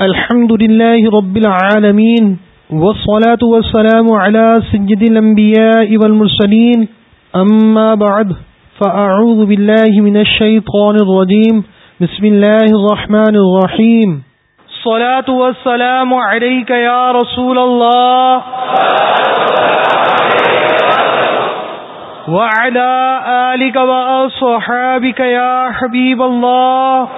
الحمد لله رب العالمين والصلاة والسلام على سجد الأنبياء والمرسلين. أما بعد، فأعوذ بالله من الشيطان الرجيم. بسم الله الرحمن الرحيم. صلاة والسلام عليك يا رسول الله. وعلى آلك وأصحابك يا حبيب الله.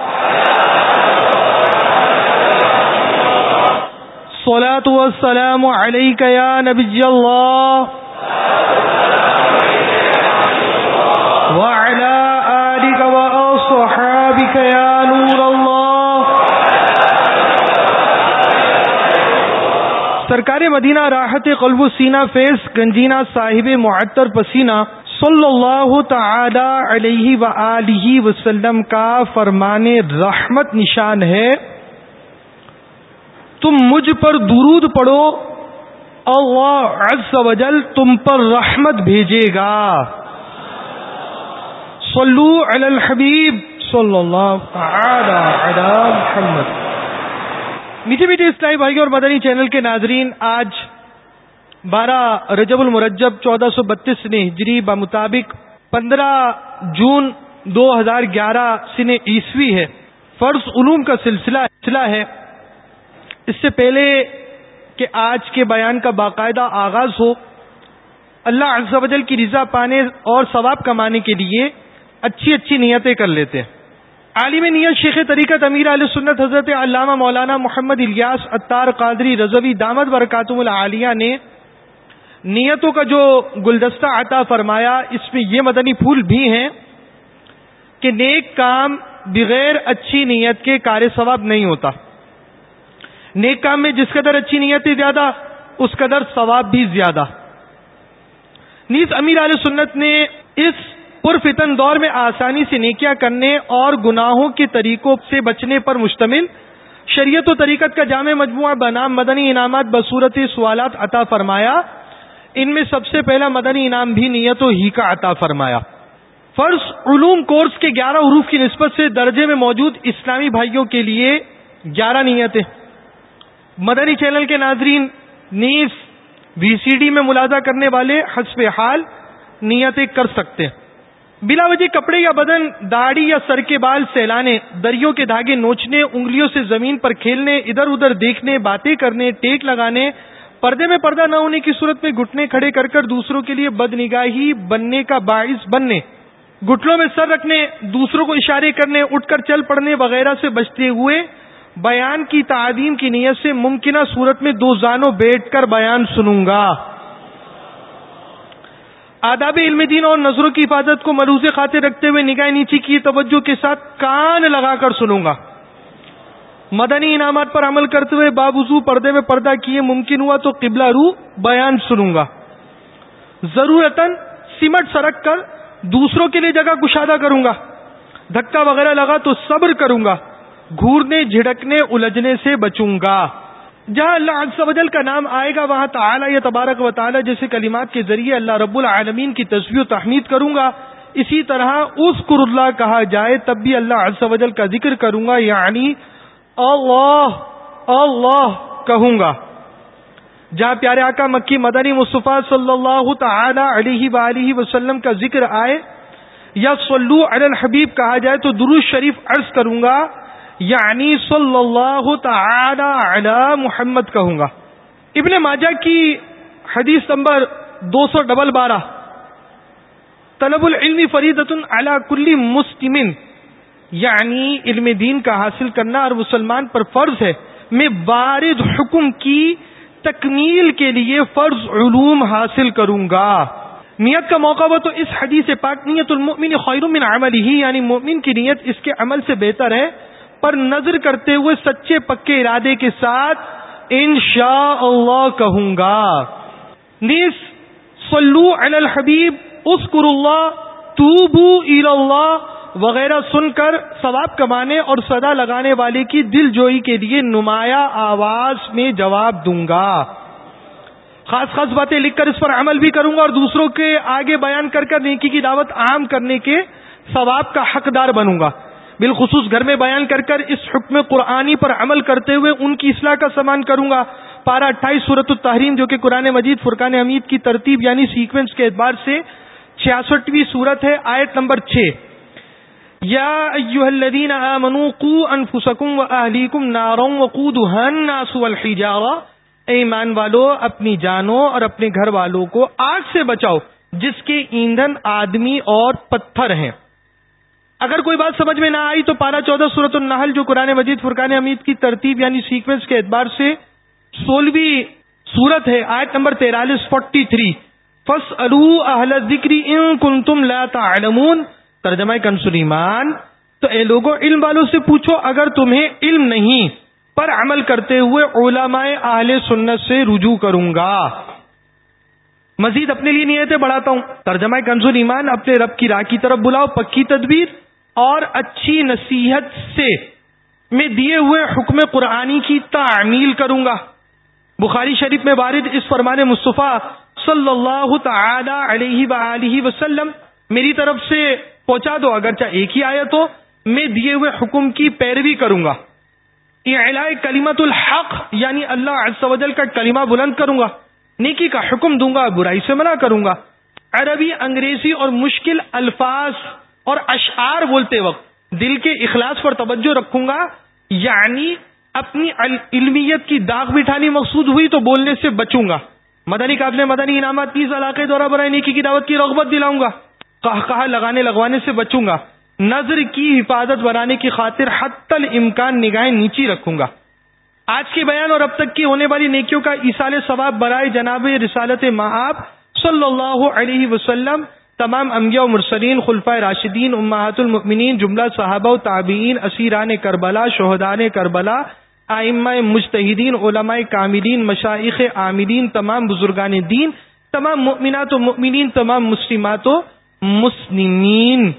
صلاة والسلام عليك يا نبي الله. وعلى آلك وأصحابك يا نور الله. سرکار مدینہ راحت قلب و سینہ فیض گنجینہ صاحب معطر پسینہ صلی اللہ تعالی علیہ و وسلم کا فرمان رحمت نشان ہے۔ تم مجھ پر درود پڑھو، اللہ عز و جل تم پر رحمت بھیجے گا۔ صلو علی الحبیب صلی اللہ تعالی علی محمد۔ میٹھے میٹھے اسلائی بھائی اور مدنی چینل کے ناظرین، آج بارہ رجب المرجب چودہ سو بتیس نے ہجری بمطابق پندرہ جون دو ہزار گیارہ سن عیسوی ہے۔ فرض علوم کا سلسلہ ہے۔ اس سے پہلے کہ آج کے بیان کا باقاعدہ آغاز ہو، اللہ عز و جل کی رضا پانے اور ثواب کمانے کے لیے اچھی اچھی نیتیں کر لیتے ہیں۔ عالم نیت شیخ طریقت امیر علیہ سنت حضرت علامہ مولانا محمد الیاس اطار قادری رضوی دامد برکاتم العالیہ نے نیتوں کا جو گلدستہ عطا فرمایا، اس میں یہ مدنی پھول بھی ہیں کہ نیک کام بغیر اچھی نیت کے کار ثواب نہیں ہوتا۔ نیک کام میں جس قدر اچھی نیت زیادہ، اس قدر ثواب بھی زیادہ۔ نیز امیر علیہ سنت نے اس پرفتن دور میں آسانی سے نیکیاں کرنے اور گناہوں کے طریقوں سے بچنے پر مشتمل شریعت و طریقت کا جامع مجموعہ بنام مدنی انعامات بصورت سوالات عطا فرمایا۔ ان میں سب سے پہلا مدنی انعام بھی نیت و ہی کا عطا فرمایا۔ فرض علوم کورس کے گیارہ حروف کی نسبت سے درجے میں موجود اسلامی بھائیوں کے لیے گیارہ نیتیں۔ مدنی چینل کے ناظرین، نیز وی سی ڈی میں ملازہ کرنے والے حسب حال نیتیں کر سکتے ہیں۔ بلا وجہ کپڑے یا بدن، داڑھی یا سر کے بال سیلانے، دریوں کے دھاگے نوچنے، انگلیوں سے زمین پر کھیلنے، ادھر ادھر دیکھنے، باتیں کرنے، ٹیک لگانے، پردے میں پردہ نہ ہونے کی صورت میں گھٹنے کھڑے کر کر دوسروں کے لیے بد نگاہی بننے کا باعث بننے، گھٹنوں میں سر رکھنے، دوسروں کو اشارے کرنے، اٹھ کر چل پڑنے وغیرہ سے بچتے ہوئے بیان کی تعدیم کی نیت سے ممکنہ صورت میں دو زانوں بیٹھ کر بیان سنوں گا۔ آداب علم دین اور نظروں کی حفاظت کو مروز خاطر رکھتے ہوئے نگاہ نیچی کی توجہ کے ساتھ کان لگا کر سنوں گا۔ مدنی انعامات پر عمل کرتے ہوئے بابوزو پردے میں پردہ کیے ممکن ہوا تو قبلہ رو بیان سنوں گا۔ ضرورت سمٹ سرک کر دوسروں کے لیے جگہ کشادہ کروں گا۔ دھکا وغیرہ لگا تو صبر کروں گا۔ گھورنے جھڑکنے الجھنے سے بچوں گا۔ جہاں اللہ عز و جل کا نام آئے گا، وہاں تعالی یا تبارک و تعالی جیسے کلمات کے ذریعے اللہ رب العالمین کی تصویر و تحمید کروں گا۔ اسی طرح اس قر اللہ کہا جائے، تب بھی اللہ عز و جل کا ذکر کروں گا یعنی اللہ اللہ کہوں گا۔ جہاں پیارے آقا مکی مدنی مصطفیٰ صلی اللہ تعالی علیہ وآلہ وسلم کا ذکر آئے، یا صلو علی الحبیب کہا جائے، تو دروش شریف عرض کروں گا یعنی صلی اللہ تعالی علی محمد کہوں گا۔ ابن ماجہ کی حدیث نمبر دو سو ڈبل بارہ۔ طلب العلم فریدت علی کل مسلم یعنی علم دین کا حاصل کرنا اور مسلمان پر فرض ہے۔ میں وارد حکم کی تکمیل کے لیے فرض علوم حاصل کروں گا۔ نیت کا موقع ہو تو اس حدیث پاک نیت المؤمن خیر من عمل ہی یعنی مومن کی نیت اس کے عمل سے بہتر ہے۔ پر نظر کرتے ہوئے سچے پکے ارادے کے ساتھ انشاء اللہ کہوں گا۔ نیس، صلو علی الحبیب اسکر اللہ توبو اللہ وغیرہ سن کر ثواب کمانے اور صدا لگانے والے کی دل جوئی کے لیے نمایاں آواز میں جواب دوں گا۔ خاص خاص باتیں لکھ کر اس پر عمل بھی کروں گا اور دوسروں کے آگے بیان کر کر نیکی کی دعوت عام کرنے کے ثواب کا حقدار بنوں گا۔ بالخصوص گھر میں بیان کر کر اس حکم قرآنی پر عمل کرتے ہوئے ان کی اصلاح کا سامان کروں گا۔ پارا اٹھائیس صورت التحریم جو کہ قرآن مجید فرقان حمید کی ترتیب یعنی سیکوینس کے اعتبار سے چھیاسٹھویں صورت ہے، آیت نمبر چھ۔ یا الذین آمنوا قو انفسکم و اہلیکم ناروں وقودها الناس والحجارہ۔ ایمان والو، اپنی جانوں اور اپنے گھر والوں کو آگ سے بچاؤ، جس کے ایندھن آدمی اور پتھر ہیں۔ اگر کوئی بات سمجھ میں نہ آئی تو پارا چودہ صورت النحل، جو قرآن مجید، فرقان حمید کی ترتیب یعنی سیکوینس کے اعتبار سے سولہویں صورت ہے، آیت نمبر تیرالیس فورٹی تھری فس اہل ذکری ان کن تم تعلمون۔ ترجمہ کنسلیمان تو اے لوگوں، علم والوں سے پوچھو، اگر تمہیں علم نہیں، پر عمل کرتے ہوئے علماء اہل سنت سے رجوع کروں گا۔ مزید اپنے لیے نیتیں بڑھاتا ہوں۔ ترجمہ کنزول ایمان اپنے رب کی راہ کی طرف بلاؤ، پکی تدبیر۔ اور اچھی نصیحت سے میں دیے ہوئے حکم قرآنی کی تعمیل کروں گا۔ بخاری شریف میں وارد اس فرمان مصطفیٰ صلی اللہ تعالی علیہ وآلہ وسلم۔ میری طرف سے پہنچا دو، اگرچہ ایک ہی آیا تو میں دیے ہوئے حکم کی پیروی کروں گا۔ یہ کلیمت الحق یعنی اللہ عز و جل کا کلمہ بلند کروں گا۔ نیکی کا حکم دوں گا، برائی سے منع کروں گا۔ عربی، انگریزی اور مشکل الفاظ اور اشعار بولتے وقت دل کے اخلاص پر توجہ رکھوں گا۔ یعنی اپنی علمیت کی داغ بٹھانی مقصود ہوئی تو بولنے سے بچوں گا۔ مدنی قابل مدنی انعامات تیز علاقے دورہ برائے نیکی کی دعوت کی رغبت دلاؤں گا۔ کہا کہا لگانے لگوانے سے بچوں گا۔ نظر کی حفاظت بنانے کی خاطر حت امکان نگاہیں نیچی رکھوں گا۔ آج کے بیان اور اب تک کی ہونے والی نیکیوں کا اصال ثواب برائے جناب رسالت معاب صلی اللہ علیہ وسلم تمام انبیاء و مرسلین خلفۂ راشدین، امہات المؤمنین، جملہ صحابہ و تابعین، اسیران کربلا شہدان کربلا آئمہ مجتہدین، علماء کاملین مشائق عاملین، تمام بزرگان دین، تمام مؤمنات و مؤمنین، تمام مسلمات و مسلمین۔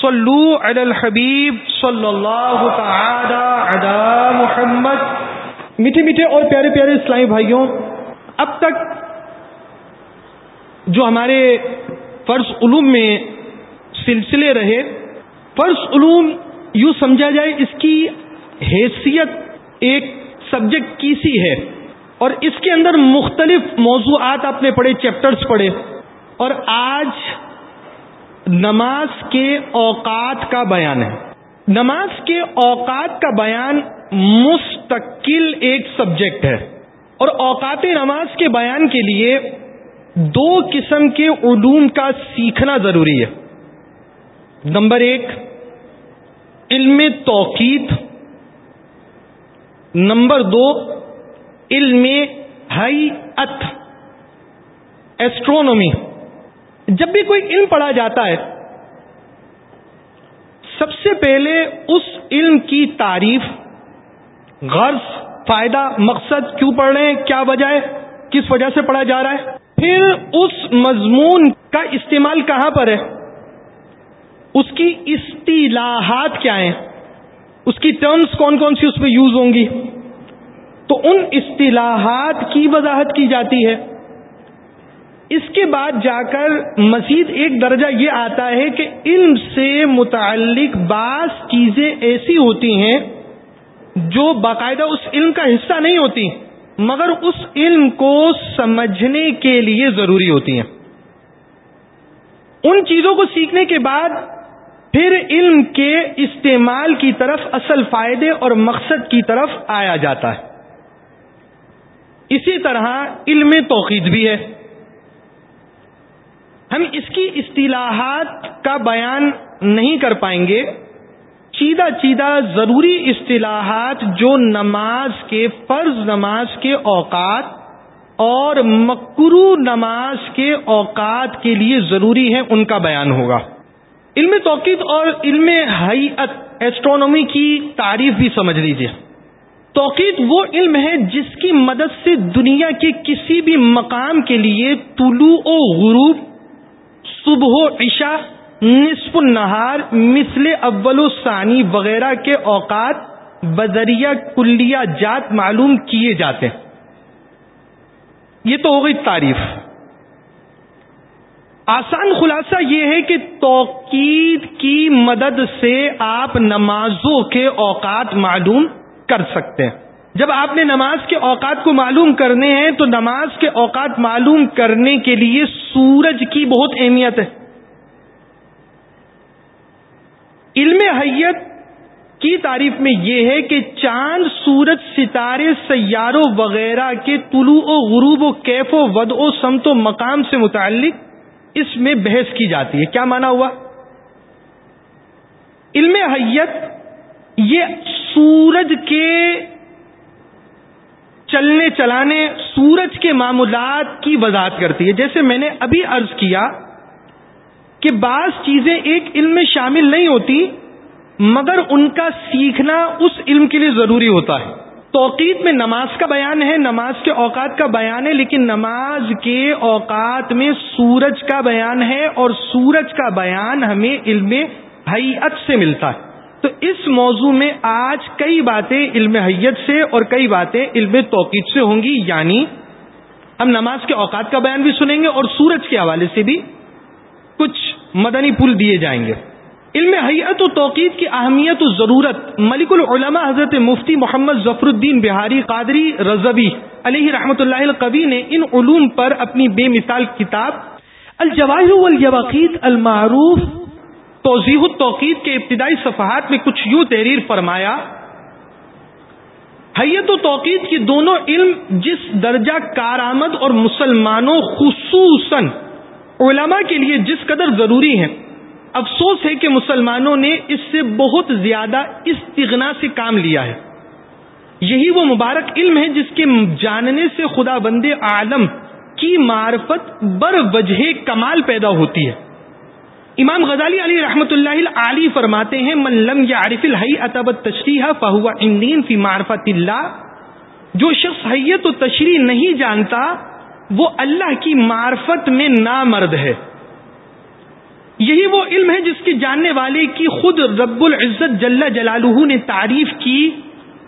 صلو علی الحبیب صلی اللہ تعالی علی محمد۔ میٹھے میٹھے اور پیارے پیارے اسلامی بھائیوں، اب تک جو ہمارے فرض علوم میں سلسلے رہے، فرض علوم یوں سمجھا جائے اس کی حیثیت ایک سبجیکٹ کی سی ہے، اور اس کے اندر مختلف موضوعات آپ نے پڑھے، چیپٹرز پڑھے، اور آج نماز کے اوقات کا بیان ہے۔ نماز کے اوقات کا بیان مستقل ایک سبجیکٹ ہے، اور اوقات نماز کے بیان کے لیے دو قسم کے علوم کا سیکھنا ضروری ہے۔ نمبر ایک، علم توقید نمبر دو، علم حیت ایسٹرونومی جب بھی کوئی علم پڑھا جاتا ہے، سب سے پہلے اس علم کی تعریف، غرض، فائدہ، مقصد کیوں پڑھ رہے ہیں، کیا وجہ ہے، کس وجہ سے پڑھا جا رہا ہے؟ پھر اس مضمون کا استعمال کہاں پر ہے؟ اس کی اصطلاحات کیا ہیں؟ اس کی ٹرمز کون کون سی اس میں یوز ہوں گی؟ تو ان اصطلاحات کی وضاحت کی جاتی ہے۔ اس کے بعد جا کر مزید ایک درجہ یہ آتا ہے کہ علم سے متعلق بعض چیزیں ایسی ہوتی ہیں جو باقاعدہ اس علم کا حصہ نہیں ہوتی۔ مگر اس علم کو سمجھنے کے لیے ضروری ہوتی ہیں۔ ان چیزوں کو سیکھنے کے بعد پھر علم کے استعمال کی طرف، اصل فائدے اور مقصد کی طرف آیا جاتا ہے۔ اسی طرح علم توقید بھی ہے۔ ہم اس کی اصطلاحات کا بیان نہیں کر پائیں گے۔ چیدہ چیدہ ضروری اصطلاحات جو نماز کے فرض نماز کے اوقات اور مکرو نماز کے اوقات کے لیے ضروری ہے ان کا بیان ہوگا۔ علم توقید اور علم حیت ایسٹرونومی کی تعریف بھی سمجھ لیجیے توقید وہ علم ہے جس کی مدد سے دنیا کے کسی بھی مقام کے لیے طلوع و غروب، صبح و عشاء نصف النہار مثل اول و ثانی وغیرہ کے اوقات بذریعہ کلیہ جات معلوم کیے جاتے ہیں۔ یہ تو ہو گئی تعریف۔ آسان خلاصہ یہ ہے کہ توقید کی مدد سے آپ نمازوں کے اوقات معلوم کر سکتے ہیں۔ جب آپ نے نماز کے اوقات کو معلوم کرنے ہیں تو نماز کے اوقات معلوم کرنے کے لیے سورج کی بہت اہمیت ہے۔ علم حیت کی تعریف میں یہ ہے کہ چاند سورج ستارے سیاروں وغیرہ کے طلوع و غروب و کیف و ود و سمت و مقام سے متعلق اس میں بحث کی جاتی ہے۔ کیا مانا ہوا؟ علم حیت یہ سورج کے چلنے چلانے، سورج کے معمولات کی وضاحت کرتی ہے۔ جیسے میں نے ابھی عرض کیا کہ بعض چیزیں ایک علم میں شامل نہیں ہوتی، مگر ان کا سیکھنا اس علم کے لیے ضروری ہوتا ہے۔ توقید میں نماز کا بیان ہے، نماز کے اوقات کا بیان ہے، لیکن نماز کے اوقات میں سورج کا بیان ہے اور سورج کا بیان ہمیں علم حیت سے ملتا ہے۔ تو اس موضوع میں آج کئی باتیں علم حیت سے اور کئی باتیں علم توقید سے ہوں گی یعنی ہم نماز کے اوقات کا بیان بھی سنیں گے اور سورج کے حوالے سے بھی۔ کچھ مدنی پل دیے جائیں گے۔ علم حیت و توقید کی اہمیت و ضرورت ملک العلماء حضرت مفتی محمد ظفر الدین بہاری قادری رضوی علیہ رحمۃ اللہ القوی نے ان علوم پر اپنی بے مثال کتاب الجواہر والیواقیت المعروف توضیح التوقید کے ابتدائی صفحات میں کچھ یوں تحریر فرمایا حیت و توقید کی دونوں علم جس درجہ کارآمد اور مسلمانوں خصوصاً علماء کے لیے جس قدر ضروری ہیں، افسوس ہے کہ مسلمانوں نے اس سے بہت زیادہ استغنا سے کام لیا ہے۔ یہی وہ مبارک علم ہے جس کے جاننے سے خدا بند عالم کی معرفت بر وجہ کمال پیدا ہوتی ہے۔ امام غزالی علی رحمۃ اللہ علی فرماتے ہیں، من لم عارف الحی اطبت تشریح فہو اندین فی معرفت اللہ۔ جو شخص حیت و تشریح نہیں جانتا وہ اللہ کی معرفت میں نامرد ہے۔ یہی وہ علم ہے جس کے جاننے والے کی خود رب العزت جل جلالہ نے تعریف کی۔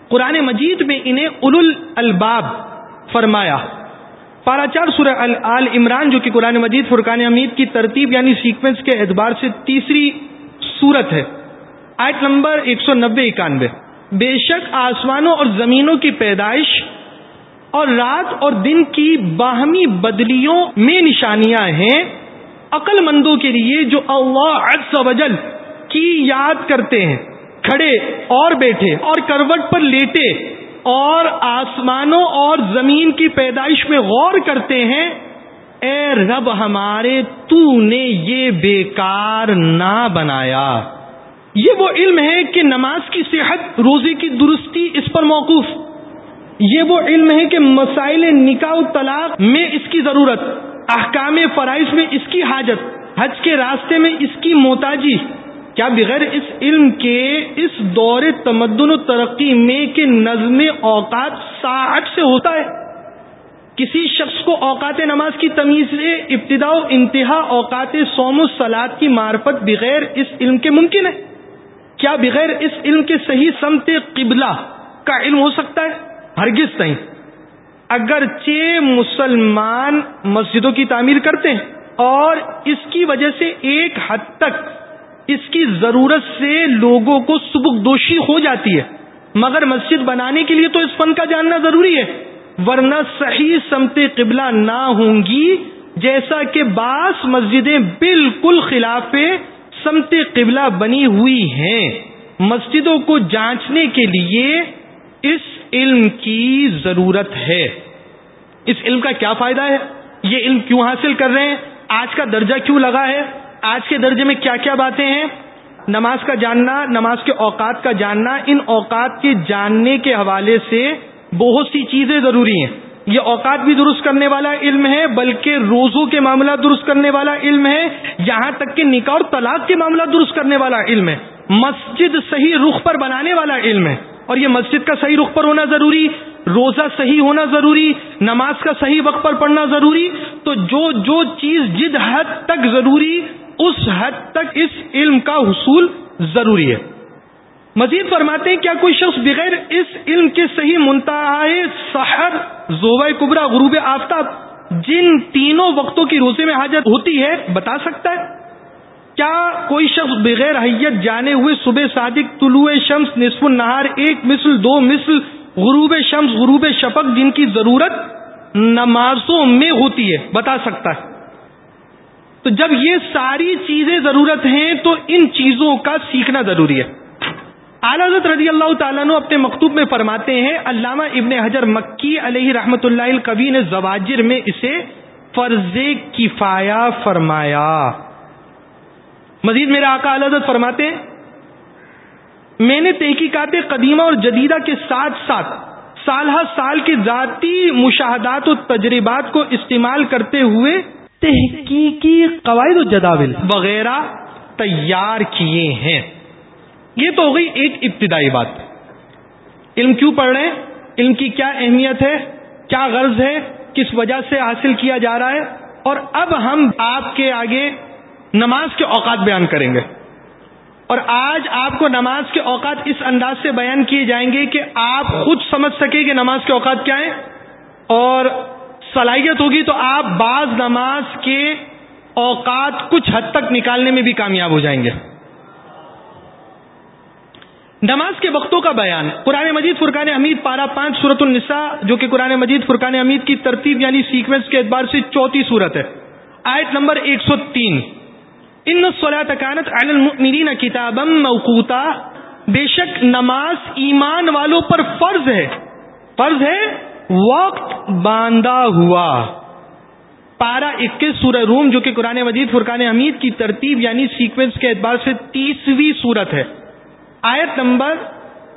قرآن مجید میں انہیں اول الباب فرمایا۔ پارا چار سورہ آل عمران جو کہ قرآن مجید فرقان حمید کی ترتیب یعنی سیکوینس کے اعتبار سے تیسری صورت ہے۔ آیت نمبر ایک سو نبے اکانوے۔ بے شک آسمانوں اور زمینوں کی پیدائش اور رات اور دن کی باہمی بدلیوں میں نشانیاں ہیں عقل مندوں کے لیے جو اللہ عز و جل کی یاد کرتے ہیں۔ کھڑے اور بیٹھے اور کروٹ پر لیٹے اور آسمانوں اور زمین کی پیدائش میں غور کرتے ہیں۔ اے رب ہمارے تو نے یہ بیکار نہ بنایا۔ یہ وہ علم ہے کہ نماز کی صحت، روزے کی درستی اس پر موقف یہ وہ علم ہے کہ مسائل نکاح و طلاق میں اس کی ضرورت، احکام فرائض میں اس کی حاجت، حج کے راستے میں اس کی موتاجی کیا بغیر اس علم کے اس دور تمدن و ترقی میں کہ نظم اوقات ساٹھ سے ہوتا ہے؟ کسی شخص کو اوقات نماز کی تمیز سے ابتدا و انتہا اوقات سوم و سلاد کی معرفت بغیر اس علم کے ممکن ہے؟ کیا بغیر اس علم کے صحیح سمت قبلہ کا علم ہو سکتا ہے؟ ہرگز نہیں۔ اگرچہ مسلمان مسجدوں کی تعمیر کرتے ہیں اور اس کی وجہ سے ایک حد تک اس کی ضرورت سے لوگوں کو سبک دوشی ہو جاتی ہے۔ مگر مسجد بنانے کے لیے تو اس فن کا جاننا ضروری ہے۔ ورنہ صحیح سمت قبلہ نہ ہوں گی، جیسا کہ بعض مسجدیں بالکل خلاف سمت قبلہ بنی ہوئی ہیں۔ مسجدوں کو جانچنے کے لیے اس علم کی ضرورت ہے۔ اس علم کا کیا فائدہ ہے؟ یہ علم کیوں حاصل کر رہے ہیں؟ آج کا درجہ کیوں لگا ہے؟ آج کے درجے میں کیا کیا باتیں ہیں؟ نماز کا جاننا، نماز کے اوقات کا جاننا، ان اوقات کے جاننے کے حوالے سے بہت سی چیزیں ضروری ہیں۔ یہ اوقات بھی درست کرنے والا علم ہے، بلکہ روزوں کے معاملات درست کرنے والا علم ہے، یہاں تک کہ نکاح اور طلاق کے معاملات درست کرنے والا علم ہے۔ مسجد صحیح رخ پر بنانے والا علم ہے۔ اور یہ مسجد کا صحیح رخ پر ہونا ضروری، روزہ صحیح ہونا ضروری، نماز کا صحیح وقت پر پڑھنا ضروری، تو جو جو چیز جد حد تک ضروری، اس حد تک اس علم کا حصول ضروری ہے۔ مزید فرماتے ہیں، کیا کوئی شخص بغیر اس علم کے صحیح منتہا سحر، زوبۂ کبرا غروب آفتاب، جن تینوں وقتوں کی روزے میں حاجت ہوتی ہے، بتا سکتا ہے؟ کیا کوئی شخص بغیر حیت جانے ہوئے صبح صادق طلوع شمس، نصف النہار، ایک مثل، دو مثل، غروب شمس، غروب شفق، جن کی ضرورت نمازوں میں ہوتی ہے، بتا سکتا ہے۔ تو جب یہ ساری چیزیں ضرورت ہیں، تو ان چیزوں کا سیکھنا ضروری ہے۔ اعلی حضرت رضی اللہ تعالیٰ نے اپنے مکتوب میں فرماتے ہیں، علامہ ابن حجر مکی علیہ رحمت اللہ القوی نے زواجر میں اسے فرض کفایا فرمایا۔ مزید میرے آقا حضرت فرماتے ہیں، میں نے تحقیقات قدیمہ اور جدیدہ کے ساتھ ساتھ سال ہر سال کے ذاتی مشاہدات و تجربات کو استعمال کرتے ہوئے تحقیقی قواعد و جداول وغیرہ تیار کیے ہیں۔ یہ تو ہو گئی ایک ابتدائی بات۔ علم کیوں پڑھ رہے ہیں؟ علم کی کیا اہمیت ہے؟ کیا غرض ہے؟ کس وجہ سے حاصل کیا جا رہا ہے؟ اور اب ہم آپ کے آگے نماز کے اوقات بیان کریں گے۔ اور آج آپ کو نماز کے اوقات اس انداز سے بیان کیے جائیں گے کہ آپ خود سمجھ سکیں کہ نماز کے اوقات کیا ہیں۔ اور صلاحیت ہوگی تو آپ بعض نماز کے اوقات کچھ حد تک نکالنے میں بھی کامیاب ہو جائیں گے۔ نماز کے وقتوں کا بیان۔ قرآن مجید فرقان حمید پارا پانچ سورت النساء، جو کہ قرآن مجید فرقان حمید کی ترتیب یعنی سیکوینس کے اعتبار سے چوتھی صورت ہے۔ آیت نمبر ایک سو تین۔ ان تکانت المؤمنین کتابم موقوتا۔ بے شک نماز ایمان والوں پر فرض ہے۔ فرض ہے وقت باندھا ہوا۔ پارا اکیس سورہ روم، جو کہ قرآن مجید، فرقان حمید کی ترتیب یعنی سیکوینس کے اعتبار سے تیسویں صورت ہے۔ آیت نمبر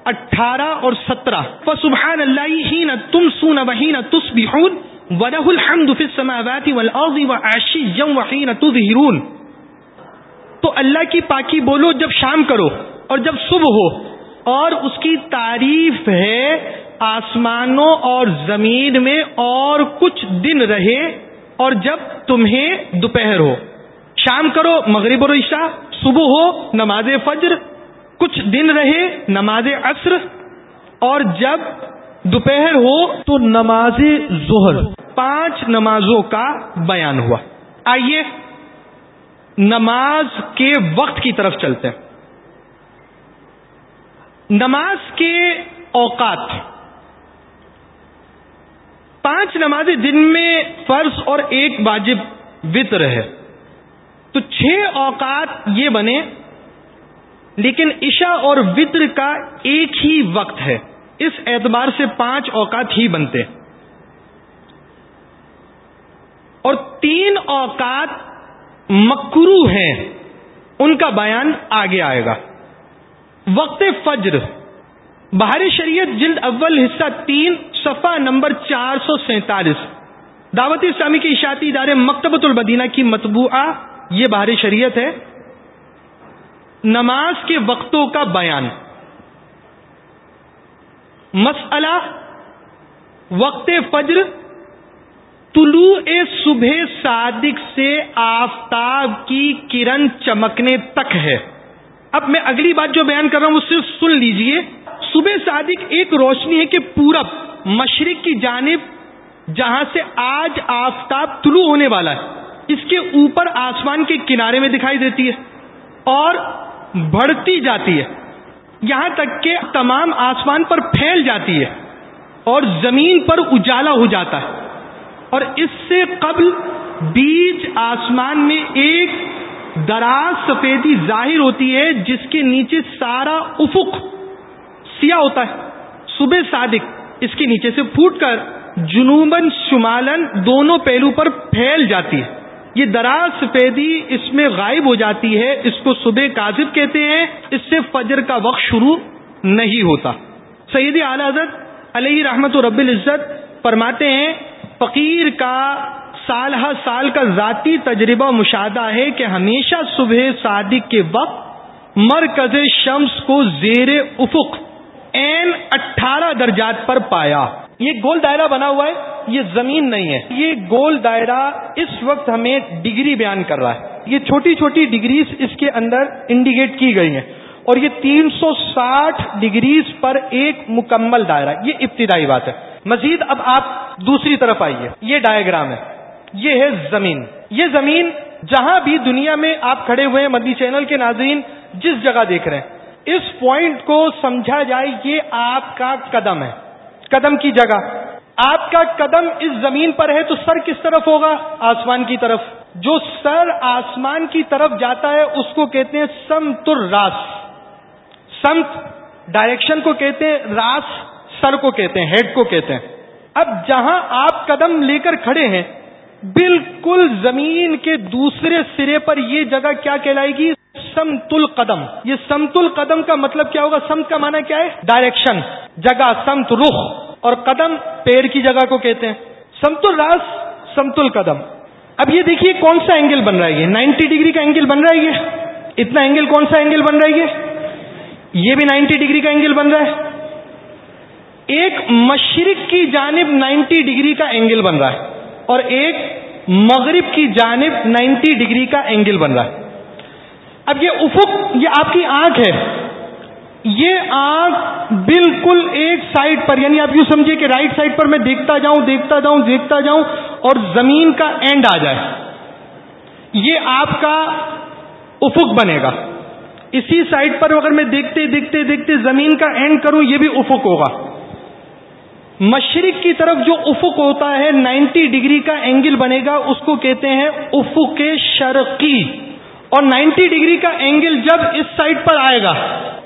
اٹھارہ اور سترہ۔ سبحان اللہ ہی نہ تم سون وحین تس بہون ورہ الحمد فی السماوات والارض وعشیا وحین تظہرون۔ تو اللہ کی پاکی بولو جب شام کرو اور جب صبح ہو۔ اور اس کی تعریف ہے، آسمانوں اور زمین میں اور کچھ دن رہے اور جب تمہیں دوپہر ہو۔ شام کرو، مغرب و عشاء، صبح ہو، نماز فجر، کچھ دن رہے، نماز عصر۔ اور جب دوپہر ہو تو نماز ظہر۔ پانچ نمازوں کا بیان ہوا۔ آئیے نماز کے وقت کی طرف چلتے ہیں۔ نماز کے اوقات۔ پانچ نمازیں جن میں فرض اور ایک واجب وطر ہے۔ تو چھ اوقات یہ بنے، لیکن عشاء اور وطر کا ایک ہی وقت ہے۔ اس اعتبار سے پانچ اوقات ہی بنتے۔ اور تین اوقات مکرو ہیں، ان کا بیان آگے آئے گا۔ وقت فجر بہار شریعت جلد اول حصہ تین، صفحہ نمبر چار سو سینتالیس۔ دعوت اسلامی کے اشاعتی ادارے مکتبۃ البدینہ کی مطبوعہ، یہ بہار شریعت ہے۔ نماز کے وقتوں کا بیان۔ مسئلہ، وقت فجر طلوع صبح صادق سے آفتاب کی کرن چمکنے تک ہے۔ اب میں اگلی بات جو بیان کر رہا ہوں، اس سے سن لیجیے۔ صبح صادق ایک روشنی ہے کہ پورب مشرق کی جانب جہاں سے آج آفتاب طلوع ہونے والا ہے، اس کے اوپر آسمان کے کنارے میں دکھائی دیتی ہے اور بڑھتی جاتی ہے۔ یہاں تک کہ تمام آسمان پر پھیل جاتی ہے اور زمین پر اجالا ہو جاتا ہے۔ اور اس سے قبل بیچ آسمان میں ایک دراز سفیدی ظاہر ہوتی ہے، جس کے نیچے سارا افق سیاہ ہوتا ہے، صبح صادق، اس کے نیچے سے پھوٹ کر جنوباً شمالن دونوں پہلو پر پھیل جاتی ہے۔ یہ دراز سفیدی اس میں غائب ہو جاتی ہے، اس کو صبح کاذب کہتے ہیں، اس سے فجر کا وقت شروع نہیں ہوتا۔ سیدی اعلی حضرت علیہ رحمت و رب العزت فرماتے ہیں فقیر کا سال ہر سال کا ذاتی تجربہ مشاہدہ ہے کہ ہمیشہ صبح صادق کے وقت مرکز شمس کو زیر افق این اٹھارہ درجات پر پایا۔ یہ گول دائرہ بنا ہوا ہے، یہ زمین نہیں ہے۔ یہ گول دائرہ اس وقت ہمیں ڈگری بیان کر رہا ہے۔ یہ چھوٹی چھوٹی ڈگریز اس کے اندر انڈیکیٹ کی گئی ہیں۔ اور یہ تین سو ساٹھ ڈگریز پر ایک مکمل دائرہ۔ یہ ابتدائی بات ہے۔ مزید اب آپ دوسری طرف آئیے۔ یہ ڈائگرام ہے۔ یہ ہے زمین۔ یہ زمین جہاں بھی دنیا میں آپ کھڑے ہوئے ہیں، مدنی چینل کے ناظرین، جس جگہ دیکھ رہے ہیں، اس پوائنٹ کو سمجھا جائے، یہ آپ کا قدم ہے۔ قدم کی جگہ۔ آپ کا قدم اس زمین پر ہے تو سر کس طرف ہوگا؟ آسمان کی طرف۔ جو سر آسمان کی طرف جاتا ہے، اس کو کہتے ہیں سمت الراس۔ سمت ڈائریکشن کو کہتے ہیں راس۔ سر کو کہتے ہیں، ہیڈ کو کہتے ہیں۔ اب جہاں آپ قدم لے کر کھڑے ہیں، بالکل زمین کے دوسرے سرے پر یہ جگہ کیا کہلائے گی؟ سمت القدم۔ یہ سمت القدم کا مطلب کیا ہوگا؟ سمت کا معنی کیا ہے؟ ڈائریکشن جگہ، سمت، رخ۔ اور قدم پیر کی جگہ کو کہتے ہیں۔ سمت الراس، سمت القدم۔ اب یہ دیکھیے کون سا اینگل بن رہا ہے یہ۔ نائنٹی ڈگری کا اینگل بن رہا ہے یہ۔ اتنا اینگل کون سا اینگل بن رہا ہے یہ؟ یہ بھی نائنٹی ڈگری کا اینگل بن رہا ہے۔ ایک مشرق کی جانب نائنٹی ڈگری کا اینگل بن رہا ہے اور ایک مغرب کی جانب نائنٹی ڈگری کا اینگل بن رہا ہے۔ اب یہ افق، یہ آپ کی آنکھ ہے۔ یہ آنکھ بالکل ایک سائڈ پر یعنی آپ یوں سمجھیے کہ رائٹ سائڈ پر میں دیکھتا جاؤں دیکھتا جاؤں دیکھتا جاؤں اور زمین کا اینڈ آ جائے۔ یہ آپ کا افق بنے گا۔ اسی سائڈ پر اگر میں دیکھتے دیکھتے دیکھتے زمین کا اینڈ کروں، یہ بھی افق ہوگا۔ مشرق کی طرف جو افق ہوتا ہے نائنٹی ڈگری کا اینگل بنے گا، اس کو کہتے ہیں افق شرقی۔ اور نائنٹی ڈگری کا اینگل جب اس سائڈ پر آئے گا،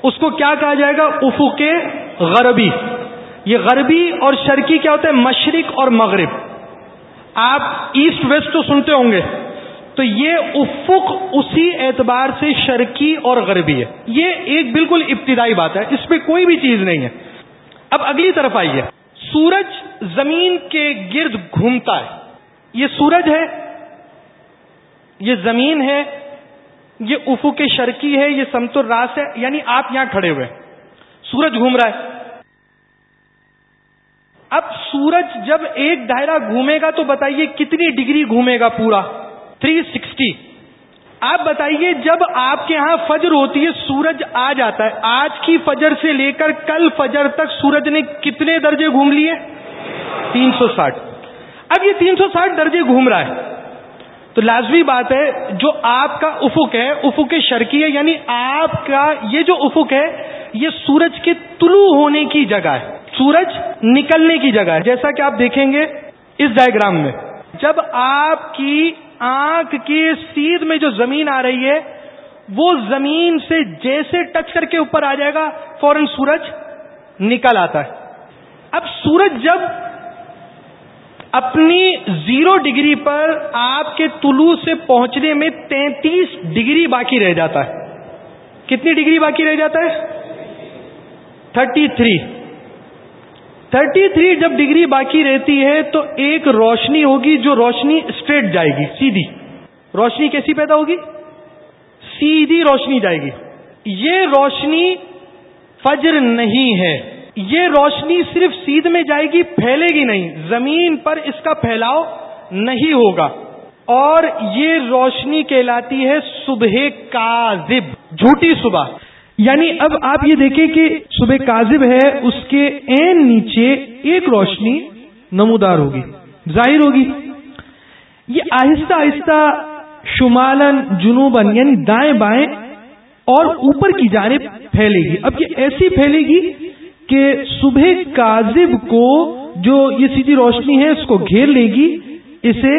اس کو کیا کہا جائے گا؟ افق غربی۔ یہ غربی اور شرقی کیا ہوتا ہے مشرق اور مغرب۔ آپ ایسٹ ویسٹ تو سنتے ہوں گے۔ تو یہ افق اسی اعتبار سے شرقی اور غربی ہے۔ یہ ایک بالکل ابتدائی بات ہے۔ اس پہ کوئی بھی چیز نہیں ہے۔ اب اگلی طرف آئیے۔ سورج زمین کے گرد گھومتا ہے۔ یہ سورج ہے، یہ زمین ہے، یہ افق شرکی ہے، یہ سمتر راس ہے یعنی آپ یہاں کھڑے ہوئے سورج گھوم رہا ہے۔ اب سورج جب ایک دائرہ گھومے گا تو بتائیے کتنی ڈگری گھومے گا پورا؟ Three sixty. آپ بتائیے، جب آپ کے ہاں فجر ہوتی ہے، سورج آ جاتا ہے۔ آج کی فجر سے لے کر کل فجر تک سورج نے کتنے درجے گھوم لیے؟ تین سو ساٹھ۔ اب یہ تین سو ساٹھ درجے گھوم رہا ہے۔ تو لازمی بات ہے، جو آپ کا افق ہے، افق شرکی ہے یعنی آپ کا یہ جو افق ہے، یہ سورج کے طلوع ہونے کی جگہ ہے۔ سورج نکلنے کی جگہ ہے۔ جیسا کہ آپ دیکھیں گے اس ڈائگرام میں۔ جب آپ کی آنکھ کی سیدھ میں جو زمین آ رہی ہے، وہ زمین سے جیسے ٹچ کر کے اوپر آ جائے گا، فوراً سورج نکل آتا ہے۔ اب سورج جب اپنی زیرو ڈگری پر آپ کے طلوع سے پہنچنے میں تینتیس ڈگری باقی رہ جاتا ہے۔ کتنی ڈگری باقی رہ جاتا ہے؟ Thirty three. تھرٹی تھری جب ڈگری باقی رہتی ہے تو ایک روشنی ہوگی جو روشنی اسٹریٹ جائے گی، سیدھی۔ روشنی کیسی پیدا ہوگی؟ سیدھی روشنی جائے گی۔ یہ روشنی فجر نہیں ہے۔ یہ روشنی صرف سیدھ میں جائے گی، پھیلے گی نہیں۔ زمین پر اس کا پھیلاؤ نہیں ہوگا۔ اور یہ روشنی کہلاتی ہے صبح کاذب، جھوٹی صبح۔ یعنی اب آپ یہ دیکھیں کہ صبح کاذب ہے، اس کے این نیچے ایک روشنی نمودار ہوگی، ظاہر ہوگی۔ یہ آہستہ آہستہ شمالن جنوبن یعنی دائیں بائیں اور اوپر کی جانب پھیلے گی۔ اب یہ ایسی پھیلے گی کہ صبح کاذب کو جو یہ سیدھی روشنی ہے، اس کو گھیر لے گی، اسے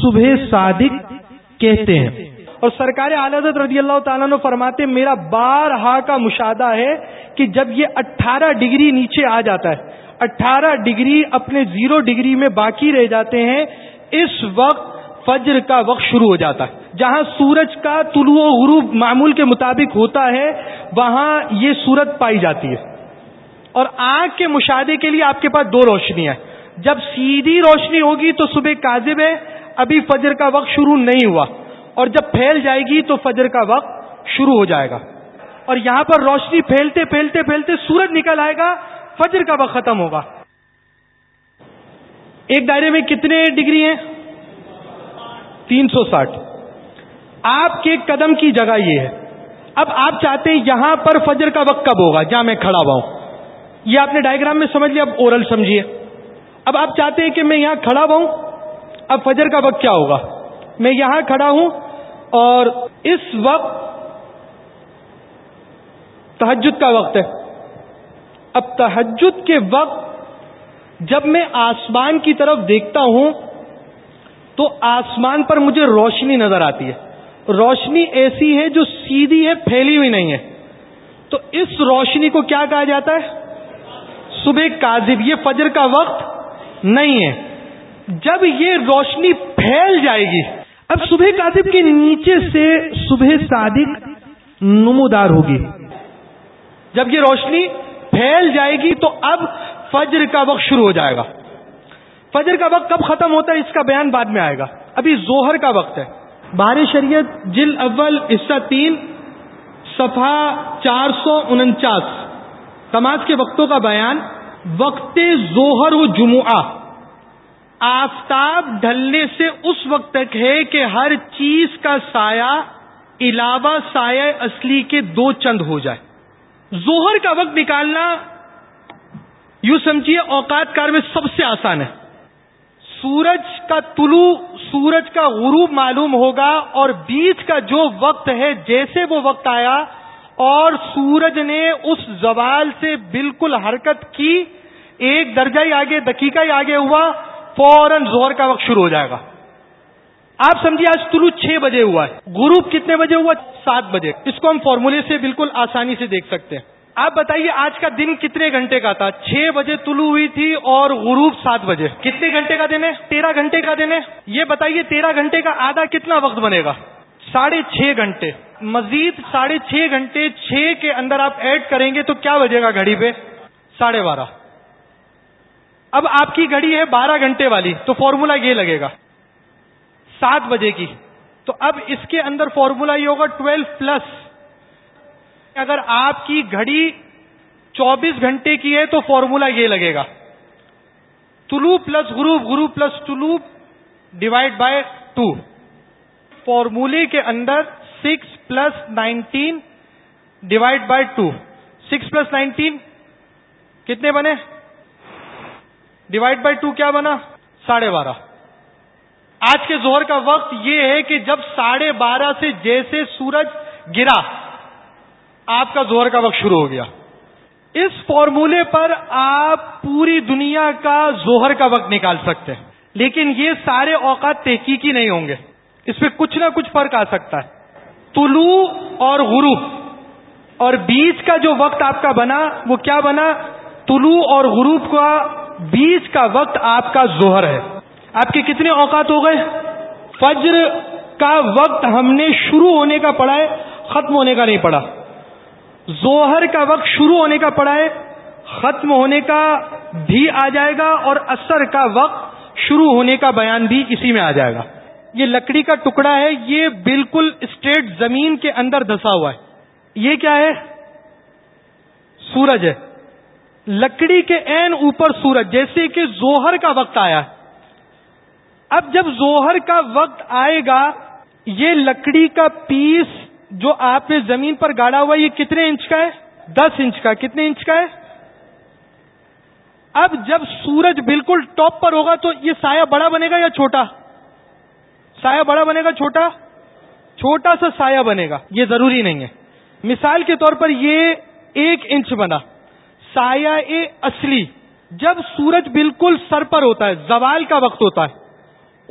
صبح صادق کہتے ہیں۔ اور سرکار عالت رضی اللہ تعالیٰ نے فرماتے میرا بارہا کا مشاہدہ ہے کہ جب یہ اٹھارہ ڈگری نیچے آ جاتا ہے، اٹھارہ ڈگری اپنے زیرو ڈگری میں باقی رہ جاتے ہیں، اس وقت فجر کا وقت شروع ہو جاتا ہے۔ جہاں سورج کا طلوع و غروب معمول کے مطابق ہوتا ہے، وہاں یہ صورت پائی جاتی ہے۔ اور آنکھ کے مشاہدے کے لیے آپ کے پاس دو روشنیاں جب سیدھی روشنی ہوگی تو صبح کاذب ہے، ابھی فجر کا وقت شروع نہیں ہوا۔ اور جب پھیل جائے گی تو فجر کا وقت شروع ہو جائے گا۔ اور یہاں پر روشنی پھیلتے پھیلتے پھیلتے سورج نکل آئے گا، فجر کا وقت ختم ہوگا۔ ایک دائرے میں کتنے ڈگری ہیں؟ تین سو ساٹھ۔ آپ کے قدم کی جگہ یہ ہے۔ اب آپ چاہتے ہیں یہاں پر فجر کا وقت کب ہوگا؟ جہاں میں کھڑا ہوا ہوں۔ یہ آپ نے ڈائگرام میں سمجھ لیا، اب اورل سمجھیے۔ اب آپ چاہتے ہیں کہ میں یہاں کھڑا ہوا ہوں، اب فجر کا وقت کیا ہوگا؟ میں یہاں کھڑا ہوں اور اس وقت تحجد کا وقت ہے۔ اب تحجد کے وقت جب میں آسمان کی طرف دیکھتا ہوں تو آسمان پر مجھے روشنی نظر آتی ہے۔ روشنی ایسی ہے جو سیدھی ہے، پھیلی ہوئی نہیں ہے۔ تو اس روشنی کو کیا کہا جاتا ہے؟ صبح کاذب۔ یہ فجر کا وقت نہیں ہے۔ جب یہ روشنی پھیل جائے گی اب صبح کاذب کے نیچے سے صبح صادق نمودار ہوگی۔ جب یہ روشنی پھیل جائے گی تو اب فجر کا وقت شروع ہو جائے گا۔ فجر کا وقت کب ختم ہوتا ہے اس کا بیان بعد میں آئے گا۔ ابھی زوہر کا وقت ہے۔ بار شریعت جل اول حصہ تین، صفحہ چار سو انچاس۔ نماز کے وقتوں کا بیان، وقت زوہر و جمعہ۔ آفتاب ڈھلنے سے اس وقت تک ہے کہ ہر چیز کا سایہ، علاوہ سایہ اصلی کے دو چند ہو جائے۔ زوہر کا وقت نکالنا یوں سمجھیے اوقات کار میں سب سے آسان ہے۔ سورج کا طلوع، سورج کا غروب معلوم ہوگا اور بیچ کا جو وقت ہے، جیسے وہ وقت آیا، اور سورج نے اس زوال سے بالکل حرکت کی۔ ایک درجہ ہی آگے، دقیقہ ہی آگے ہوا۔ فوراً زہر کا وقت شروع ہو جائے گا۔ آپ سمجھیے، آج طلوع چھ بجے ہوا ہے۔ غروب کتنے بجے ہوا؟ سات بجے۔ اس کو ہم فارمولے سے بالکل آسانی سے دیکھ سکتے ہیں۔ آپ بتائیے، آج کا دن کتنے گھنٹے کا تھا؟ چھ بجے طلوع ہوئی تھی اور غروب سات بجے۔ کتنے گھنٹے کا دن ہے؟ تیرہ گھنٹے کا دن ہے۔ یہ بتائیے، تیرہ گھنٹے کا آدھا کتنا وقت بنے گا؟ ساڑھے چھ گھنٹے۔ مزید ساڑھے چھ گھنٹے، چھ کے اندر آپ ایڈ کریں گے تو کیا بجے گا گھڑی پہ؟ ساڑھے بارہ۔ اب آپ کی گھڑی ہے بارہ گھنٹے والی، تو فارمولا یہ لگے گا۔ سات بجے کی۔ تو اب اس کے اندر فارمولا یہ ہوگا ٹویلو پلس۔ اگر آپ کی گھڑی چوبیس گھنٹے کی ہے تو فارمولا یہ لگے گا۔ طلوع پلس غروب غروب پلس طلوع ڈیوائڈ بائی ٹو۔ فارمولے کے اندر six plus nineteen divide by two. Six plus nineteen کتنے بنے؟ ڈیوائڈ بائی ٹو کیا بنا؟ ساڑھے بارہ۔ آج کے زہر کا وقت یہ ہے کہ جب ساڑھے بارہ سے جیسے سورج گرا، آپ کا زہر کا وقت شروع ہو گیا۔ اس فارمولے پر آپ پوری دنیا کا زہر کا وقت نکال سکتے ہیں۔ لیکن یہ سارے اوقات تحقیقی نہیں ہوں گے۔ اس میں کچھ نہ کچھ فرق آ سکتا ہے۔ طلوع اور غروب۔ اور بیچ کا جو وقت آپ کا بنا، وہ کیا بنا؟ طلوع اور غروب کا بیچ کا وقت آپ کا زہر ہے۔ آپ کے کتنے اوقات ہو گئے؟ فجر کا وقت ہم نے شروع ہونے کا پڑا ہے، ختم ہونے کا نہیں پڑا زوہر کا وقت شروع ہونے کا پڑا ہے، ختم ہونے کا بھی آ جائے گا اور اثر کا وقت شروع ہونے کا بیان بھی اسی میں آ جائے گا۔ یہ لکڑی کا ٹکڑا ہے، یہ بالکل اسٹریٹ زمین کے اندر دھسا ہوا ہے۔ یہ کیا ہے؟ سورج ہے۔ لکڑی کے این اوپر سورج، جیسے کہ زوہر کا وقت آیا ہے۔ اب جب زوہر کا وقت آئے گا، یہ لکڑی کا پیس جو آپ نے زمین پر گاڑا ہوا، یہ کتنے انچ کا ہے؟ دس انچ کا۔ کتنے انچ کا ہے؟ اب جب سورج بالکل ٹاپ پر ہوگا تو یہ سایہ بڑا بنے گا یا چھوٹا؟ سایہ بڑا بنے گا، چھوٹا؟ چھوٹا سا سایہ بنے گا۔ یہ ضروری نہیں ہے۔ مثال کے طور پر یہ ایک انچ بنا۔ سایہ اصلی، جب سورج بالکل سر پر ہوتا ہے، زوال کا وقت ہوتا ہے،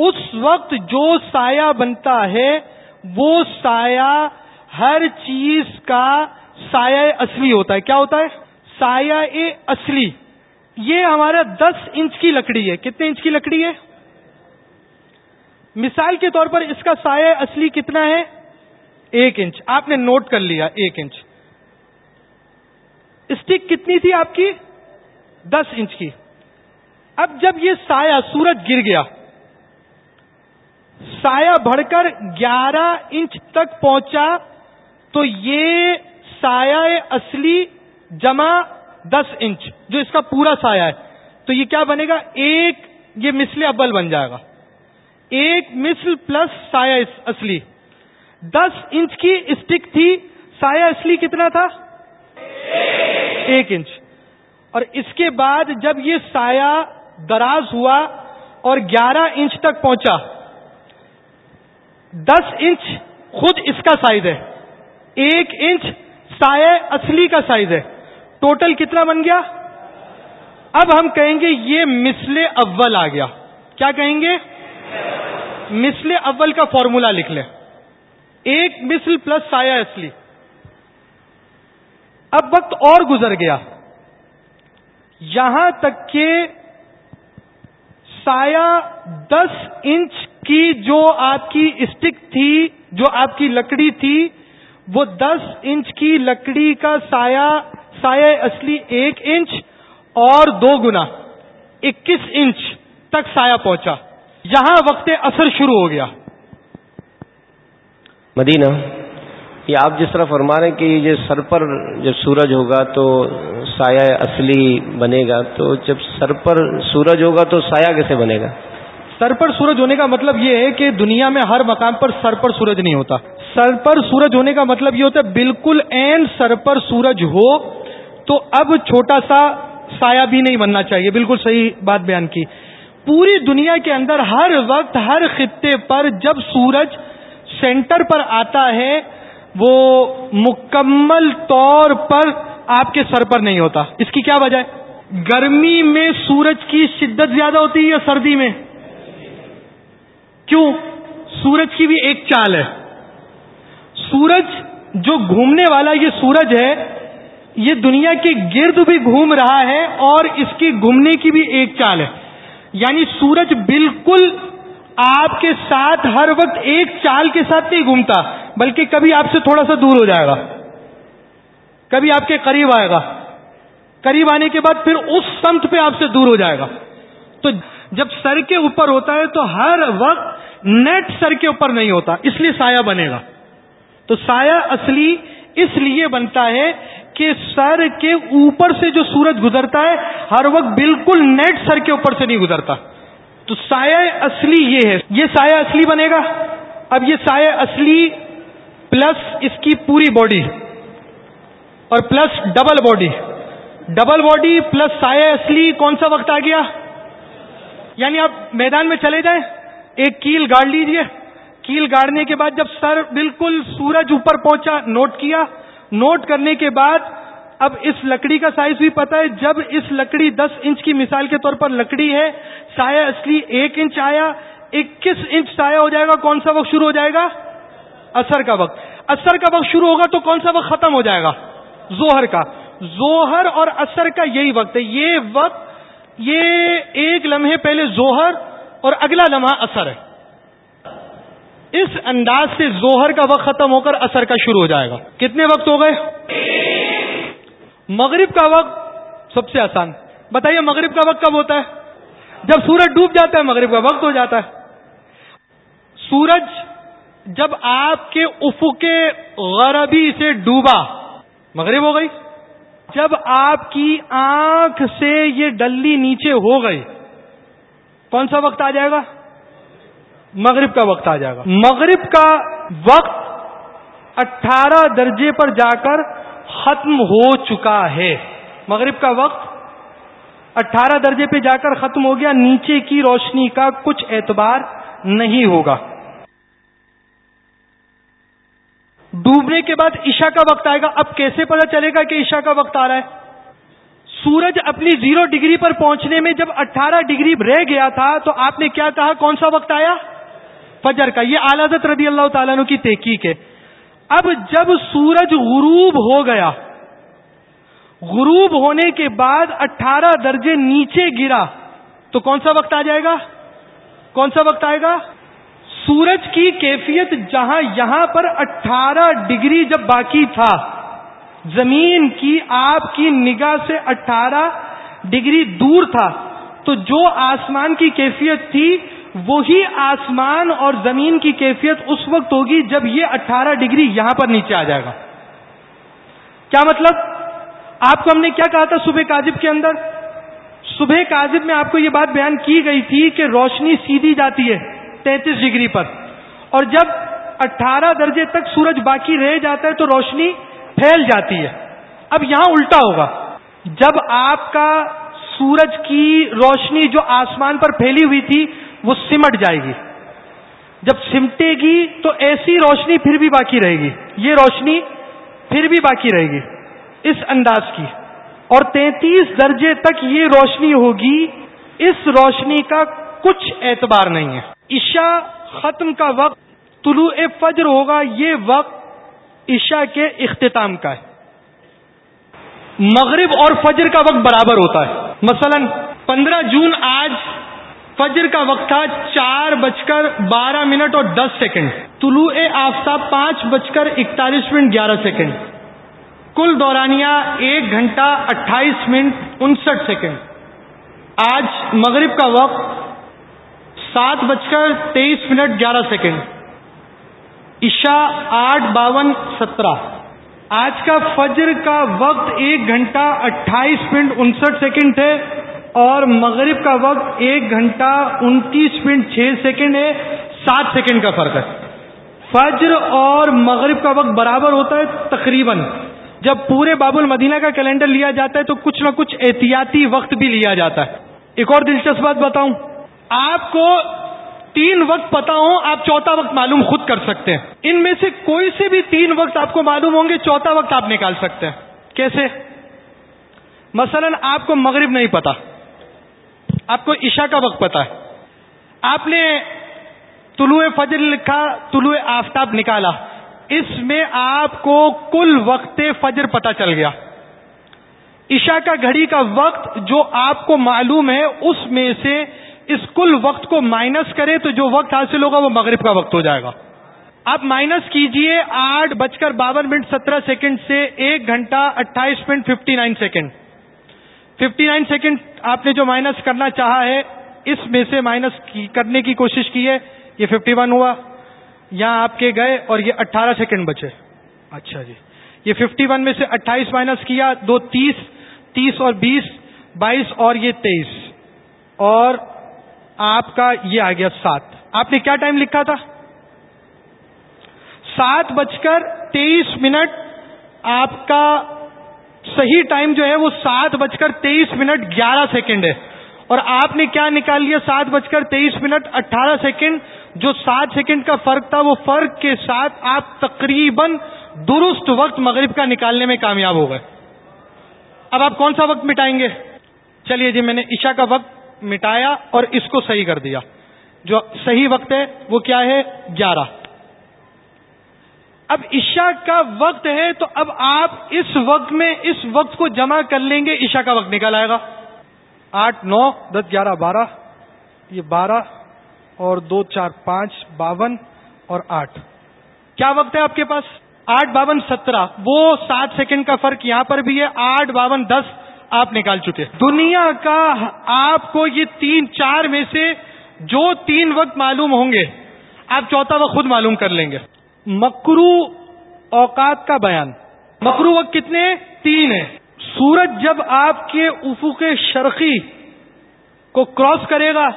اس وقت جو سایہ بنتا ہے، وہ سایہ ہر چیز کا سایہ اصلی ہوتا ہے۔ کیا ہوتا ہے؟ سایہ اصلی۔ یہ ہمارا دس انچ کی لکڑی ہے۔ کتنے انچ کی لکڑی ہے؟ مثال کے طور پر اس کا سایہ اصلی کتنا ہے؟ ایک انچ۔ آپ نے نوٹ کر لیا، ایک انچ۔ اسٹک کتنی تھی آپ کی؟ دس انچ کی۔ اب جب یہ سایہ سورج گر گیا، سایہ بڑھ کر گیارہ انچ تک پہنچا، تو یہ سایہ اصلی جمع دس انچ، جو اس کا پورا سایہ ہے۔ تو یہ کیا بنے گا؟ ایک یہ مسل ابل بن جائے گا۔ ایک مسل پلس سایہ اصلی۔ دس انچ کی اسٹک تھی، سایہ اصلی کتنا تھا؟ ایک انچ۔ اور اس کے بعد جب یہ سایہ دراز ہوا اور گیارہ انچ تک پہنچا، دس انچ خود اس کا سائز ہے، ایک انچ سائے اصلی کا سائز ہے۔ ٹوٹل کتنا بن گیا؟ اب ہم کہیں گے یہ مسل اول آ گیا۔ کیا کہیں گے؟ مسل اول کا فارمولا لکھ لیں۔ ایک مسل پلس سایہ اصلی۔ اب وقت اور گزر گیا۔ یہاں تک کہ سایہ دس انچ کی جو آپ کی اسٹک تھی، جو آپ کی لکڑی تھی، وہ دس انچ کی لکڑی کا سایہ سایہ اصلی ایک انچ اور دو گنا، اکیس انچ تک سایہ پہنچا۔ یہاں وقت اثر شروع ہو گیا۔ مدینہ۔ یہ آپ جس طرح فرما رہے ہیں کہ یہ سر پر جب سورج ہوگا تو سایہ اصلی بنے گا، تو جب سر پر سورج ہوگا تو سایہ کیسے بنے گا؟ سر پر سورج ہونے کا مطلب یہ ہے کہ دنیا میں ہر مقام پر سر پر سورج نہیں ہوتا۔ سر پر سورج ہونے کا مطلب یہ ہوتا ہے بالکل این سر پر سورج ہو تو اب چھوٹا سا سایہ بھی نہیں بننا چاہیے۔ بالکل صحیح بات بیان کی۔ پوری دنیا کے اندر ہر وقت ہر خطے پر جب سورج سینٹر پر آتا ہے وہ مکمل طور پر آپ کے سر پر نہیں ہوتا۔ اس کی کیا وجہ ہے؟ گرمی میں سورج کی شدت زیادہ ہوتی ہے یا سردی میں؟ کیوں؟ سورج کی بھی ایک چال ہے۔ سورج جو گھومنے والا یہ سورج ہے، یہ دنیا کے گرد بھی گھوم رہا ہے اور اس کی گھومنے کی بھی ایک چال ہے۔ یعنی سورج بالکل آپ کے ساتھ ہر وقت ایک چال کے ساتھ نہیں گھومتا، بلکہ کبھی آپ سے تھوڑا سا دور ہو جائے گا۔ کبھی آپ کے قریب آئے گا۔ قریب آنے کے بعد پھر اس سمت پہ آپ سے دور ہو جائے گا۔ تو جب سر کے اوپر ہوتا ہے تو ہر وقت نیٹ سر کے اوپر نہیں ہوتا، اس لیے سایہ بنے گا۔ تو سایہ اصلی اس لیے بنتا ہے کہ سر کے اوپر سے جو سورج گزرتا ہے، ہر وقت بالکل نیٹ سر کے اوپر سے نہیں گزرتا۔ تو سایہ اصلی یہ ہے۔ یہ سایہ اصلی بنے گا۔ اب یہ سایہ اصلی پلس اس کی پوری باڈی اور plus double body double body plus سایہ اصلی کون سا وقت آ گیا؟ یعنی آپ میدان میں چلے جائیں، ایک کیل گاڑ لیجیے۔ کیل گاڑنے کے بعد جب سر بالکل سورج اوپر پہنچا نوٹ کیا۔ نوٹ کرنے کے بعد اب اس لکڑی کا سائز بھی پتا ہے، جب اس لکڑی دس انچ کی مثال کے طور پر لکڑی ہے، سایہ اصلی ایک انچ آیا، اکیس انچ سایہ ہو جائے گا، کون سا وقت شروع ہو جائے گا؟ اثر کا وقت۔ اثر کا وقت شروع ہوگا تو کون سا وقت ختم ہو جائے گا؟ زوہر کا۔ زوہر اور اثر کا یہی وقت ہے۔ یہ وقت، یہ ایک لمحے پہلے زوہر اور اگلا لمحہ اثر ہے۔ اس انداز سے زوہر کا وقت ختم ہو کر اثر کا شروع ہو جائے گا۔ کتنے وقت ہو گئے؟ مغرب کا وقت سب سے آسان۔ بتائیے مغرب کا وقت کب ہوتا ہے؟ جب سورج ڈوب جاتا ہے، مغرب کا وقت ہو جاتا ہے۔ سورج جب آپ کے افق غربی سے ڈوبا، مغرب ہو گئی۔ جب آپ کی آنکھ سے یہ ڈلی نیچے ہو گئی، کون سا وقت آ جائے گا؟ مغرب کا وقت آ جائے گا۔ مغرب کا وقت اٹھارہ درجے پر جا کر ختم ہو چکا ہے۔ مغرب کا وقت اٹھارہ درجے پہ جا کر ختم ہو گیا۔ نیچے کی روشنی کا کچھ اعتبار نہیں ہوگا۔ ڈوبنے کے بعد عشاء کا وقت آئے گا۔ اب کیسے پتا چلے گا کہ عشاء کا وقت آ رہا ہے؟ سورج اپنی زیرو ڈگری پر پہنچنے میں جب اٹھارہ ڈگری رہ گیا تھا تو آپ نے کیا کہا؟ کون سا وقت آیا؟ فجر کا۔ یہ اعلیت رضی اللہ تعالیٰ کی تحقیق ہے۔ اب جب سورج غروب ہو گیا، غروب ہونے کے بعد اٹھارہ درجے نیچے گرا، تو کون سا وقت آ جائے گا؟ کون سا وقت آئے گا؟ سورج کی کیفیت جہاں یہاں پر اٹھارہ ڈگری جب باقی تھا، زمین کی آپ کی نگاہ سے اٹھارہ ڈگری دور تھا، تو جو آسمان کی کیفیت تھی وہی آسمان اور زمین کی کیفیت اس وقت ہوگی جب یہ اٹھارہ ڈگری یہاں پر نیچے آ جائے گا۔ کیا مطلب؟ آپ کو ہم نے کیا کہا تھا صبح کاجب کے اندر؟ صبح کاجب میں آپ کو یہ بات بیان کی گئی تھی کہ روشنی سیدھی جاتی ہے تینتیس ڈگری پر۔ اور جب اٹھارہ درجے تک سورج باقی رہ جاتا ہے تو روشنی پھیل جاتی ہے۔ اب یہاں الٹا ہوگا۔ جب آپ کا سورج کی روشنی جو آسمان پر پھیلی ہوئی تھی وہ سمٹ جائے گی۔ جب سمٹے گی تو ایسی روشنی پھر بھی باقی رہے گی۔ یہ روشنی پھر بھی باقی رہے گی۔ اس انداز کی۔ اور تینتیس درجے تک یہ روشنی ہوگی۔ اس روشنی کا کچھ اعتبار نہیں ہے۔ عشاء ختم کا وقت، طلوع فجر ہوگا، یہ وقت عشاء کے اختتام کا ہے۔ مغرب اور فجر کا وقت برابر ہوتا ہے۔ مثلا پندرہ جون آج فجر کا وقت تھا چار بج کر بارہ منٹ اور دس سیکنڈ۔ طلوع آفتاب پانچ بج کر اکتالیس منٹ گیارہ سیکنڈ۔ کل دورانیہ ایک گھنٹہ اٹھائیس منٹ انسٹھ سیکنڈ۔ آج مغرب کا وقت سات بج کر تیئیس منٹ گیارہ سیکنڈ۔ عشاء آٹھ باون سترہ۔ آج کا فجر کا وقت ایک گھنٹہ اٹھائیس منٹ انسٹھ سیکنڈ ہے اور مغرب کا وقت ایک گھنٹہ انتیس منٹ چھ سیکنڈ ہے، سات سیکنڈ کا فرق ہے۔ فجر اور مغرب کا وقت برابر ہوتا ہے تقریباً۔ جب پورے باب المدینہ کا کیلنڈر لیا جاتا ہے تو کچھ نہ کچھ احتیاطی وقت بھی لیا جاتا ہے۔ ایک اور دلچسپ بات بتاؤں۔ آپ کو تین وقت پتا ہوں، آپ چوتھا وقت معلوم خود کر سکتے ہیں۔ ان میں سے کوئی سے بھی تین وقت آپ کو معلوم ہوں گے، چوتھا وقت آپ نکال سکتے ہیں۔ کیسے؟ مثلا آپ کو مغرب نہیں پتا آپ کو عشاء کا وقت پتا ہے۔ آپ نے طلوع فجر لکھا طلوع آفتاب نکالا۔ اس میں آپ کو کل وقت فجر پتا چل گیا۔ عشاء کا گھڑی کا وقت جو آپ کو معلوم ہے، اس میں سے اس کل وقت کو مائنس کرے تو جو وقت حاصل ہوگا وہ مغرب کا وقت ہو جائے گا۔ آپ مائنس کیجیے آٹھ بج کر باون منٹ سترہ سیکنڈ سے ایک گھنٹہ اٹھائیس minute fifty nine second. Fifty nine second آپ نے جو مائنس کرنا چاہا ہے، اس میں سے مائنس کرنے کی کوشش کی ہے۔ یہ ففٹی ون ہوا، یہاں آپ کے گئے اور یہ اٹھارہ سیکنڈ بچے۔ اچھا جی۔ یہ ففٹی ون میں سے اٹھائیس مائنس کیا، دو تیس تیس اور بیس، بائیس اور یہ تیئیس۔ اور آپ کا یہ آ گیا سات۔ آپ نے کیا ٹائم لکھا تھا؟ سات بج کر تیئیس منٹ آپ کا صحیح ٹائم جو ہے وہ سات بج کر تیئیس منٹ گیارہ سیکنڈ ہے۔ اور آپ نے کیا نکال لیا سات بج کر تیئیس منٹ اٹھارہ سیکنڈ؟ جو سات سیکنڈ کا فرق تھا وہ فرق کے ساتھ آپ تقریباً درست وقت مغرب کا نکالنے میں کامیاب ہو گئے۔ اب آپ کون سا وقت مٹائیں گے؟ چلیے جی میں نے عشاء کا وقت مٹایا اور اس کو صحیح کر دیا۔ جو صحیح وقت ہے وہ کیا ہے؟ گیارہ۔ اب عشاء کا وقت ہے تو اب آپ اس وقت میں اس وقت کو جمع کر لیں گے، عشاء کا وقت نکل آئے گا۔ آٹھ، نو، دس، گیارہ، بارہ، یہ بارہ، اور دو، چار، پانچ، باون، اور آٹھ۔ کیا وقت ہے آپ کے پاس؟ آٹھ، باون، سترہ۔ وہ سات سیکنڈ کا فرق یہاں پر بھی ہے۔ آٹھ، باون، دس، آپ نکال چکے۔ دنیا کا آپ کو یہ تین، چار میں سے جو تین وقت معلوم ہوں گے، آپ چوتھا وقت خود معلوم کر لیں گے۔ مکرو اوقات کا بیان۔ مکرو وقت کتنے؟ تین ہیں۔ سورج جب آپ کے افق شرقی کو کراس کرے گا،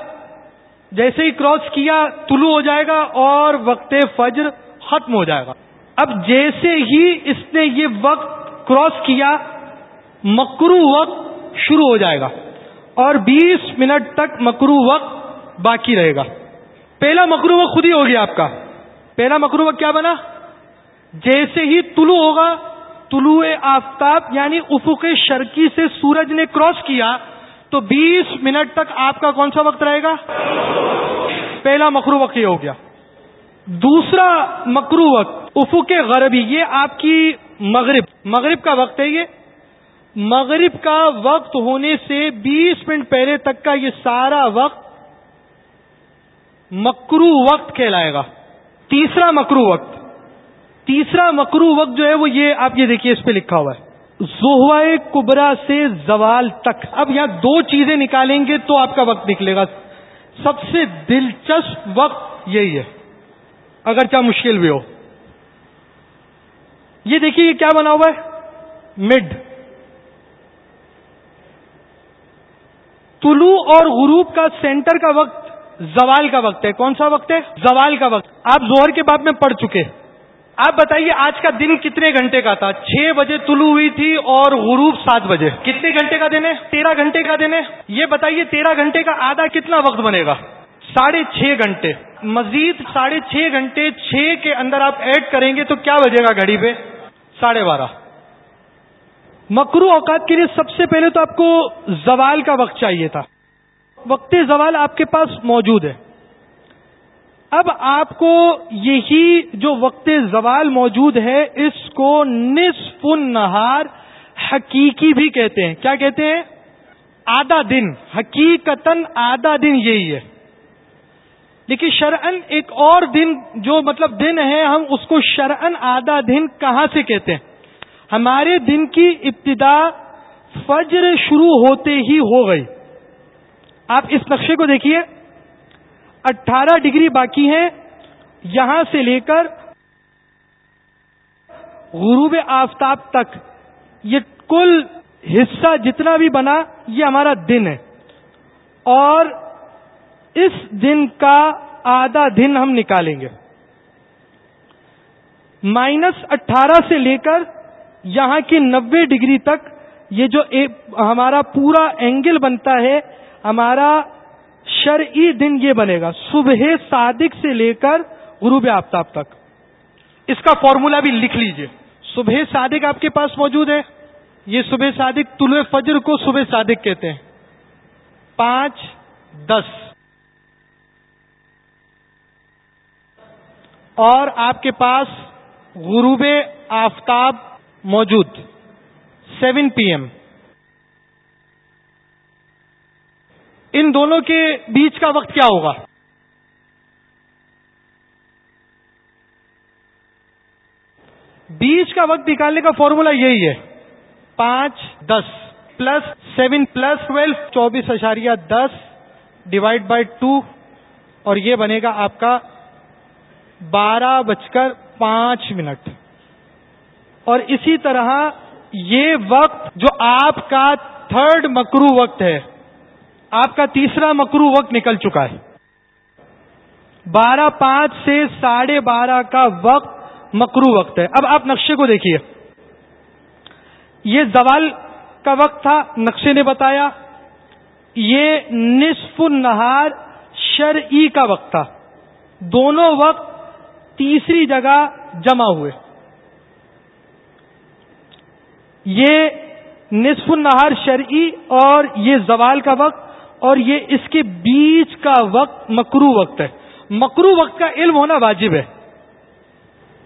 جیسے ہی کراس کیا، طلوع ہو جائے گا اور وقت فجر ختم ہو جائے گا۔ اب جیسے ہی اس نے یہ وقت کراس کیا مکرو وقت شروع ہو جائے گا اور بیس منٹ تک مکرو وقت باقی رہے گا۔ پہلا مکرو وقت خود ہی ہوگی آپ کا۔ پہلا مکرو وقت کیا بنا؟ جیسے ہی طلوع ہوگا، طلوع آفتاب یعنی افق شرکی سے سورج نے کراس کیا، تو بیس منٹ تک آپ کا کون سا وقت رہے گا؟ پہلا مکرو وقت یہ ہو گیا۔ دوسرا مکرو وقت افق غربی، یہ آپ کی مغرب۔ مغرب کا وقت ہے یہ۔ مغرب کا وقت ہونے سے بیس منٹ پہلے تک کا یہ سارا وقت مکرو وقت کہلائے گا۔ تیسرا مکرو وقت۔ تیسرا مکرو وقت جو ہے وہ یہ آپ یہ دیکھیے اس پہ لکھا ہوا ہے۔ زوائے کبرا سے زوال تک۔ اب یہاں دو چیزیں نکالیں گے تو آپ کا وقت نکلے گا۔ سب سے دلچسپ وقت یہی ہے۔ اگر کیا مشکل بھی ہو۔ یہ دیکھیے یہ کیا بنا ہوا ہے؟ مڈ۔ طلوع اور غروب کا سینٹر کا وقت زوال کا وقت ہے۔ کون سا وقت ہے؟ زوال کا وقت۔ آپ زہر کے بعد میں پڑھ چکے۔ آپ بتائیے آج کا دن کتنے گھنٹے کا تھا؟ چھ بجے طلوع ہوئی تھی اور غروب سات بجے۔ کتنے گھنٹے کا دن ہے؟ تیرہ گھنٹے کا دن ہے۔ یہ بتائیے تیرہ گھنٹے کا آدھا کتنا وقت بنے گا؟ ساڑھے چھ گھنٹے۔ مزید ساڑھے چھ گھنٹے، چھ کے اندر آپ ایڈ کریں گے تو کیا بجے گا گھڑی پہ؟ ساڑھے بارہ۔ مکرو اوقات کے لیے سب سے پہلے تو آپ کو زوال کا وقت چاہیے تھا۔ وقت زوال آپ کے پاس موجود ہے۔ اب آپ کو یہی جو وقت زوال موجود ہے، اس کو نصف نہار حقیقی بھی کہتے ہیں۔ کیا کہتے ہیں؟ آدھا دن۔ حقیقت آدھا دن یہی ہے۔ لیکن شرعن ایک اور دن جو مطلب دن ہے، ہم اس کو شرعن آدھا دن کہاں سے کہتے ہیں؟ ہمارے دن کی ابتدا فجر شروع ہوتے ہی ہو گئی۔ آپ اس نقشے کو دیکھیے۔ اٹھارہ ڈگری باقی ہیں۔ یہاں سے لے کر غروب آفتاب تک۔ یہ کل حصہ جتنا بھی بنا، یہ ہمارا دن ہے۔ اور اس دن کا آدھا دن ہم نکالیں گے۔ مائنس اٹھارہ سے لے کر یہاں کی نبے ڈگری تک یہ جو ہمارا پورا اینگل بنتا ہے ہمارا شرعی دن یہ بنے گا، صبح صادق سے لے کر غروب آفتاب تک۔ اس کا فارمولا بھی لکھ لیجیے۔ صبح صادق آپ کے پاس موجود ہے یہ صبح صادق طلوع فجر کو صبح صادق کہتے ہیں۔ پانچ، دس۔ اور آپ کے پاس غروب آفتاب موجود۔ Seven P M. ان دونوں کے بیچ کا وقت کیا ہوگا؟ بیچ کا وقت نکالنے کا فارمولا یہی ہے، پانچ، دس، پلس، سیون، پلس، ٹویلو، چوبیس اشاریہ دس ڈیوائڈ بائی ٹو، اور یہ بنے گا آپ کا بارہ بج کر پانچ منٹ۔ اور اسی طرح یہ وقت جو آپ کا تھرڈ مکرو وقت ہے آپ کا تیسرا مکرو وقت نکل چکا ہے۔ بارہ پانچ سے ساڑھے بارہ کا وقت مکرو وقت ہے۔ اب آپ نقشے کو دیکھیے۔ یہ زوال کا وقت تھا، نقشے نے بتایا۔ یہ نصف النہار شرعی کا وقت تھا۔ دونوں وقت تیسری جگہ جمع ہوئے۔ یہ نصف النہار شرعی اور یہ زوال کا وقت اور یہ اس کے بیچ کا وقت مکرو وقت ہے۔ مکرو وقت کا علم ہونا واجب ہے۔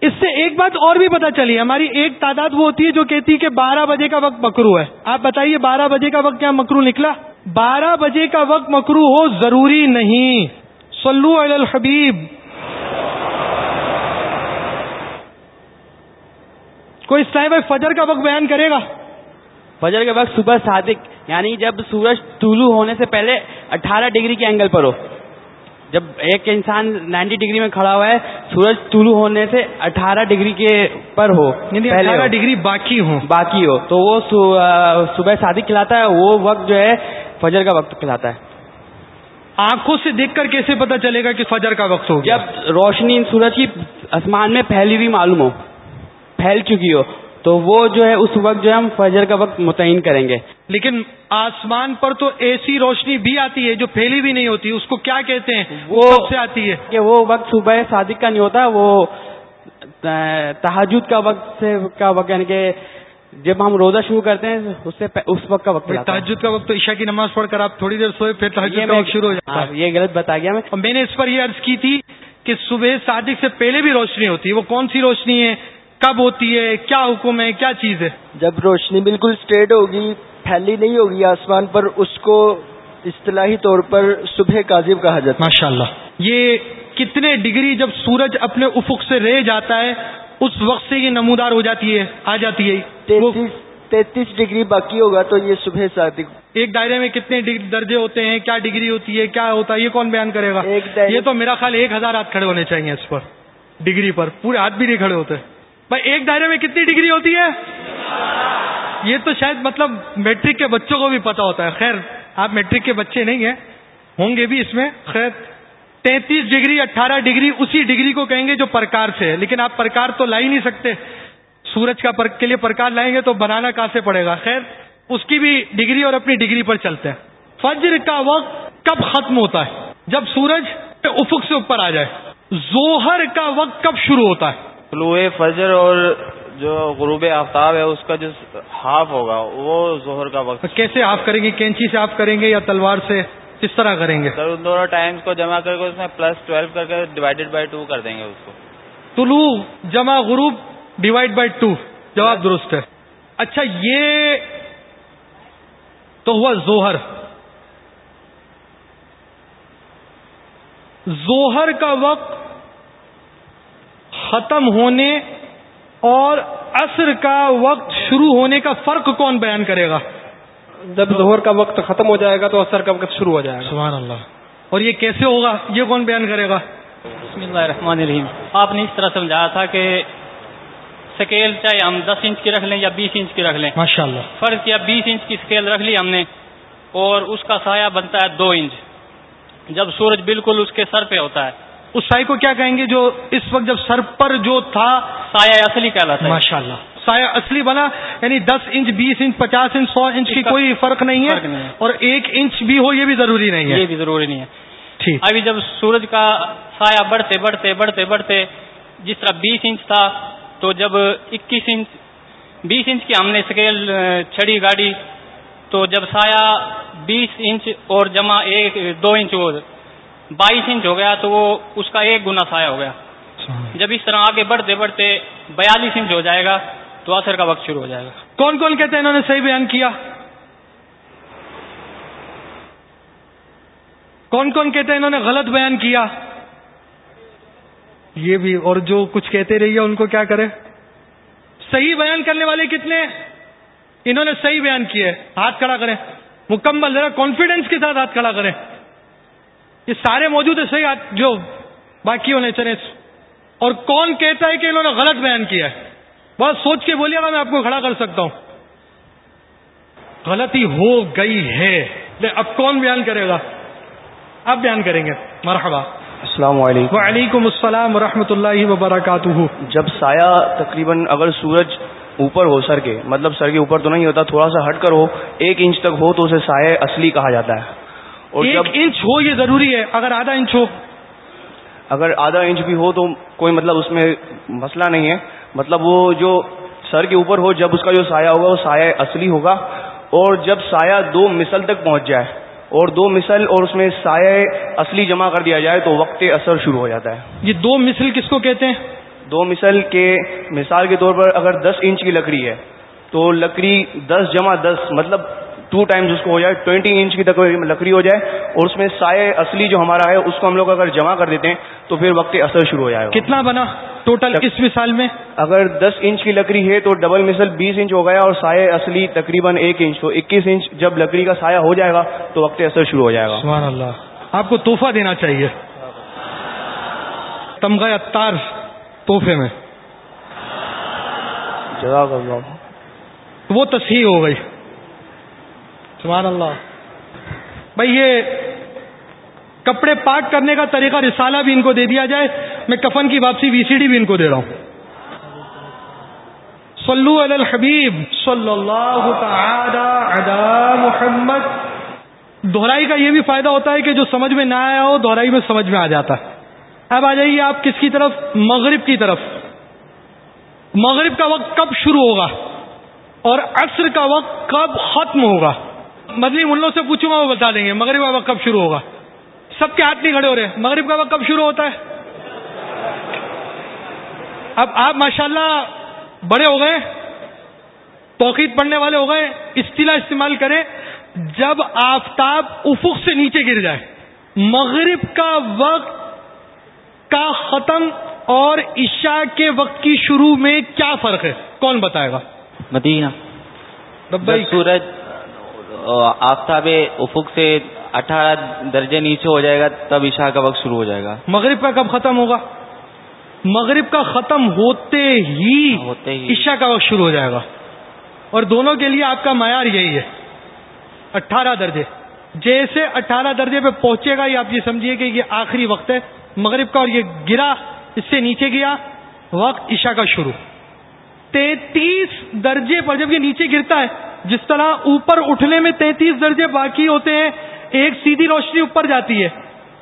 اس سے ایک بات اور بھی پتا چلی، ہماری ایک تعداد وہ ہوتی ہے جو کہتی ہے کہ بارہ بجے کا وقت مکرو ہے۔ آپ بتائیے بارہ بجے کا وقت کیا مکرو نکلا؟ بارہ بجے کا وقت مکرو ہو ضروری نہیں۔ سلو الحبیب۔ کوئی اسلام بھائی فجر کا وقت بیان کرے گا؟ فجر کے وقت صبح صادق یعنی جب سورج طلوع ہونے سے پہلے اٹھارہ ڈگری کے اینگل پر ہو۔ جب ایک انسان نائنٹی ڈگری میں کھڑا ہوا ہے سورج طلوع ہونے سے اٹھارہ ڈگری کے پر ہو یعنی اٹھارہ ڈگری باقی ہو۔ باقی ہو۔ تو وہ صبح صادق کھلاتا ہے وہ وقت جو ہے فجر کا وقت کھلاتا ہے۔ آنکھوں سے دیکھ کر کیسے پتا چلے گا کہ فجر کا وقت ہو جب روشنی سورج کی آسمان میں پھیلی ہوئی معلوم ہو پھیل چکی ہو تو وہ جو ہے اس وقت جو ہے ہم فجر کا وقت متعین کریں گے۔ لیکن آسمان پر تو ایسی روشنی بھی آتی ہے جو پھیلی بھی نہیں ہوتی اس کو کیا کہتے ہیں؟ وہ سے آتی ہے۔ کہ وہ وقت صبح صادق کا نہیں ہوتا وہ تحجد کا وقت سے کا وقت یعنی کہ جب ہم روزہ شروع کرتے ہیں اس سے اس وقت کا وقت تحجد کا وقت تو عشاء کی نماز پڑھ کر آپ تھوڑی دیر سوئے پھر تحجد کا وقت شروع ہو جاتا ہے۔ ہاں، یہ غلط بتا گیا میں۔ میں نے اس پر یہ عرض کی تھی کہ صبح صادق سے پہلے بھی روشنی ہوتی ہے۔ وہ کون سی روشنی ہے؟ کب ہوتی ہے کیا حکم ہے کیا چیز ہے؟ جب روشنی بالکل اسٹریٹ ہوگی پھیلی نہیں ہوگی آسمان پر اس کو اصطلاحی طور پر صبح کاذب کہا جاتا ہے۔ ماشاء اللہ یہ کتنے ڈگری جب سورج اپنے افق سے رہ جاتا ہے اس وقت سے یہ نمودار ہو جاتی ہے آ جاتی ہے۔ تینتیس ڈگری باقی ہوگا تو یہ صبح صادق ایک دائرے میں کتنے درجے ہوتے ہیں کیا ڈگری ہوتی ہے کیا ہوتا ہے یہ کون بیان کرے گا؟ یہ تو میرا خیال ایک ہزار ہاتھ کھڑے ہونے چاہیے اس پر۔ ڈگری پر پورے ہاتھ بھی نہیں کھڑے ہوتے۔ بھائی، ایک دائرے میں کتنی ڈگری ہوتی ہے؟ یہ تو شاید مطلب میٹرک کے بچوں کو بھی پتا ہوتا ہے۔ خیر، آپ میٹرک کے بچے نہیں ہیں، ہوں گے بھی اس میں۔ خیر، تینتیس ڈگری، اٹھارہ ڈگری، اسی ڈگری کو کہیں گے جو پرکار سے ہے۔ لیکن آپ پرکار تو لا ہی نہیں سکتے۔ سورج کا پر کے لیے پرکار لائیں گے تو بنانا کہاں سے پڑے گا؟ خیر، اس کی بھی ڈگری اور اپنی ڈگری پر چلتے ہیں۔ فجر کا وقت کب ختم ہوتا ہے؟ جب سورج افق سے اوپر آ جائے۔ زوہر کا وقت کب شروع ہوتا ہے؟ طلوع فجر اور جو غروب آفتاب ہے اس کا جو ہاف ہوگا وہ زہر کا وقت کیسے آف کریں گے؟ کینچی سے آف کریں گے یا تلوار سے؟ کس طرح کریں گے؟ سر ان دونوں ٹائمز کو جمع کر کے اس میں پلس ٹویلو کر کے ڈیوائڈیڈ بائی ٹو کر دیں گے اس کو۔ طلوع جمع غروب ڈیوائڈ بائی ٹو جواب درست ہے۔ اچھا یہ تو ہوا زوہر زوہر کا وقت ختم ہونے اور عصر کا وقت شروع ہونے کا فرق کون بیان کرے گا؟ جب ظہر کا وقت ختم ہو جائے گا تو عصر کا وقت شروع ہو جائے گا۔ سبحان اللہ۔ اور یہ کیسے ہوگا؟ یہ کون بیان کرے گا؟ بسم اللہ الرحمن الرحیم۔ آپ نے اس طرح سمجھایا تھا کہ سکیل چاہے ہم دس انچ کی رکھ لیں یا بیس انچ کی رکھ لیں۔ ماشاء اللہ۔ فرض کیا بیس انچ کی سکیل رکھ لی ہم نے اور اس کا سایہ بنتا ہے دو انچ۔ جب سورج بالکل اس کے سر پہ ہوتا ہے اس سائے کو کیا کہیں گے جو اس وقت جب سر پر جو تھا سایہ اصلی کہلاتا ہے۔ ماشاء اللہ سایہ اصلی بنا یعنی دس انچ بیس انچ پچاس انچ سو انچ کی کوئی فرق نہیں ہے اور ایک انچ بھی ہو یہ بھی ضروری نہیں ہے۔ یہ بھی ضروری نہیں ہے۔ ٹھیک۔ ابھی جب سورج کا سایہ بڑھتے بڑھتے بڑھتے بڑھتے جس طرح بیس انچ تھا تو جب اکیس انچ بیس انچ کی ہم نے اسکیل چھڑی گاڑی تو جب سایہ بیس انچ اور جمع ایک دو انچ ہو بائیس انچ ہو گیا تو وہ اس کا ایک گنا سایہ ہو گیا۔ جب اس طرح آگے بڑھتے بڑھتے بیالیس انچ ہو جائے گا تو اثر کا وقت شروع ہو جائے گا۔ کون کون کہتے ہیں انہوں نے صحیح بیان کیا؟ کون کون کہتے ہیں انہوں نے غلط بیان کیا؟ یہ بھی اور جو کچھ کہتے رہیے ان کو کیا کرے صحیح بیان کرنے والے کتنے انہوں نے صحیح بیان کیے ہاتھ کھڑا کریں۔ مکمل ذرا کانفیڈینس کے ساتھ ہاتھ کھڑا کریں۔ یہ سارے موجود ہیں صحیح جو باقی ہونے چلے۔ اور کون کہتا ہے کہ انہوں نے غلط بیان کیا ہے؟ بس سوچ کے بولیے گا میں آپ کو کھڑا کر سکتا ہوں۔ غلطی ہو گئی ہے۔ اب کون بیان کرے گا؟ آپ بیان کریں گے۔ مرحبا۔ السلام علیکم۔ وعلیکم السلام ورحمۃ اللہ وبرکاتہ۔ جب سایہ تقریباً اگر سورج اوپر ہو سر کے مطلب سر کے اوپر تو نہیں ہوتا تھوڑا سا ہٹ کر ہو ایک انچ تک ہو تو اسے سایہ اصلی کہا جاتا ہے۔ اور ایک جب انچ ہو یہ ضروری ہے اگر آدھا انچ ہو۔ اگر آدھا انچ بھی ہو تو کوئی مطلب اس میں مسئلہ نہیں ہے۔ مطلب وہ جو سر کے اوپر ہو جب اس کا جو سایہ ہوگا وہ سایہ اصلی ہوگا۔ اور جب سایہ دو مثل تک پہنچ جائے اور دو مثل اور اس میں سایہ اصلی جمع کر دیا جائے تو وقت اثر شروع ہو جاتا ہے۔ یہ دو مثل کس کو کہتے ہیں؟ دو مثل کے مثال کے طور پر اگر دس انچ کی لکڑی ہے تو لکڑی دس جمع دس مطلب ٹو ٹائمز اس کو ہو جائے ٹوینٹی انچ کی تک لکڑی ہو جائے اور اس میں سائے اصلی جو ہمارا ہے اس کو ہم لوگ اگر جمع کر دیتے ہیں تو پھر وقت اثر شروع ہو جائے گا۔ کتنا بنا ٹوٹل اس مثال میں؟ اگر دس انچ کی لکڑی ہے تو ڈبل مثل بیس انچ ہو گیا اور سائے اصلی تقریباً ایک انچ تو اکیس انچ جب لکڑی کا سایہ ہو جائے گا تو وقت اثر شروع ہو جائے گا۔ سبحان اللہ۔ آپ کو تحفہ دینا چاہیے۔ تمغہ اتار تحفے میں۔ جزاک اللہ۔ وہ تصحیح ہو گئی۔ سبحان اللہ۔ بھائی، یہ کپڑے پاک کرنے کا طریقہ رسالہ بھی ان کو دے دیا جائے۔ میں کفن کی واپسی وی سی ڈی بھی ان کو دے رہا ہوں۔ صلو علی الحبیب صلی اللہ تعالی علی محمد۔ دہرائی کا یہ بھی فائدہ ہوتا ہے کہ جو سمجھ میں نہ آیا ہو، دہرائی میں سمجھ میں آ جاتا۔ ہے اب آ جائیے آپ کس کی طرف؟ مغرب کی طرف۔ مغرب کا وقت کب شروع ہوگا؟ اور عصر کا وقت کب ختم ہوگا؟ مدنی ملوں سے پوچھوں گا وہ بتا دیں گے مغرب کا وقت کب شروع ہوگا؟ سب کے ہاتھ نہیں کھڑے ہو رہے مغرب کا وقت کب شروع ہوتا ہے؟ اب آپ ماشاءاللہ بڑے ہو گئے توقید پڑھنے والے ہو گئے اصطلاح استعمال کریں جب آفتاب افق سے نیچے گر جائے مغرب کا وقت کا ختم اور عشاء کے وقت کی شروع میں کیا فرق ہے؟ کون بتائے گا؟ مدینہ۔ سورج آفتاب افق سے اٹھارہ درجے نیچے ہو جائے گا تب عشاء کا وقت شروع ہو جائے گا۔ مغرب کا کب ختم ہوگا؟ مغرب کا ختم ہوتے ہی ہوتے ہی۔ عشاء کا وقت شروع ہو جائے گا۔ اور دونوں کے لیے آپ کا معیار یہی ہے اٹھارہ درجے۔ جیسے اٹھارہ درجے پہ پہنچے گا یہ آپ یہ سمجھیے کہ یہ آخری وقت ہے۔ مغرب کا اور یہ گرا اس سے نیچے گیا وقت عشاء کا شروع۔ تینتیس درجے پر جب یہ نیچے گرتا ہے جس طرح اوپر اٹھنے میں تینتیس درجے باقی ہوتے ہیں ایک سیدھی روشنی اوپر جاتی ہے۔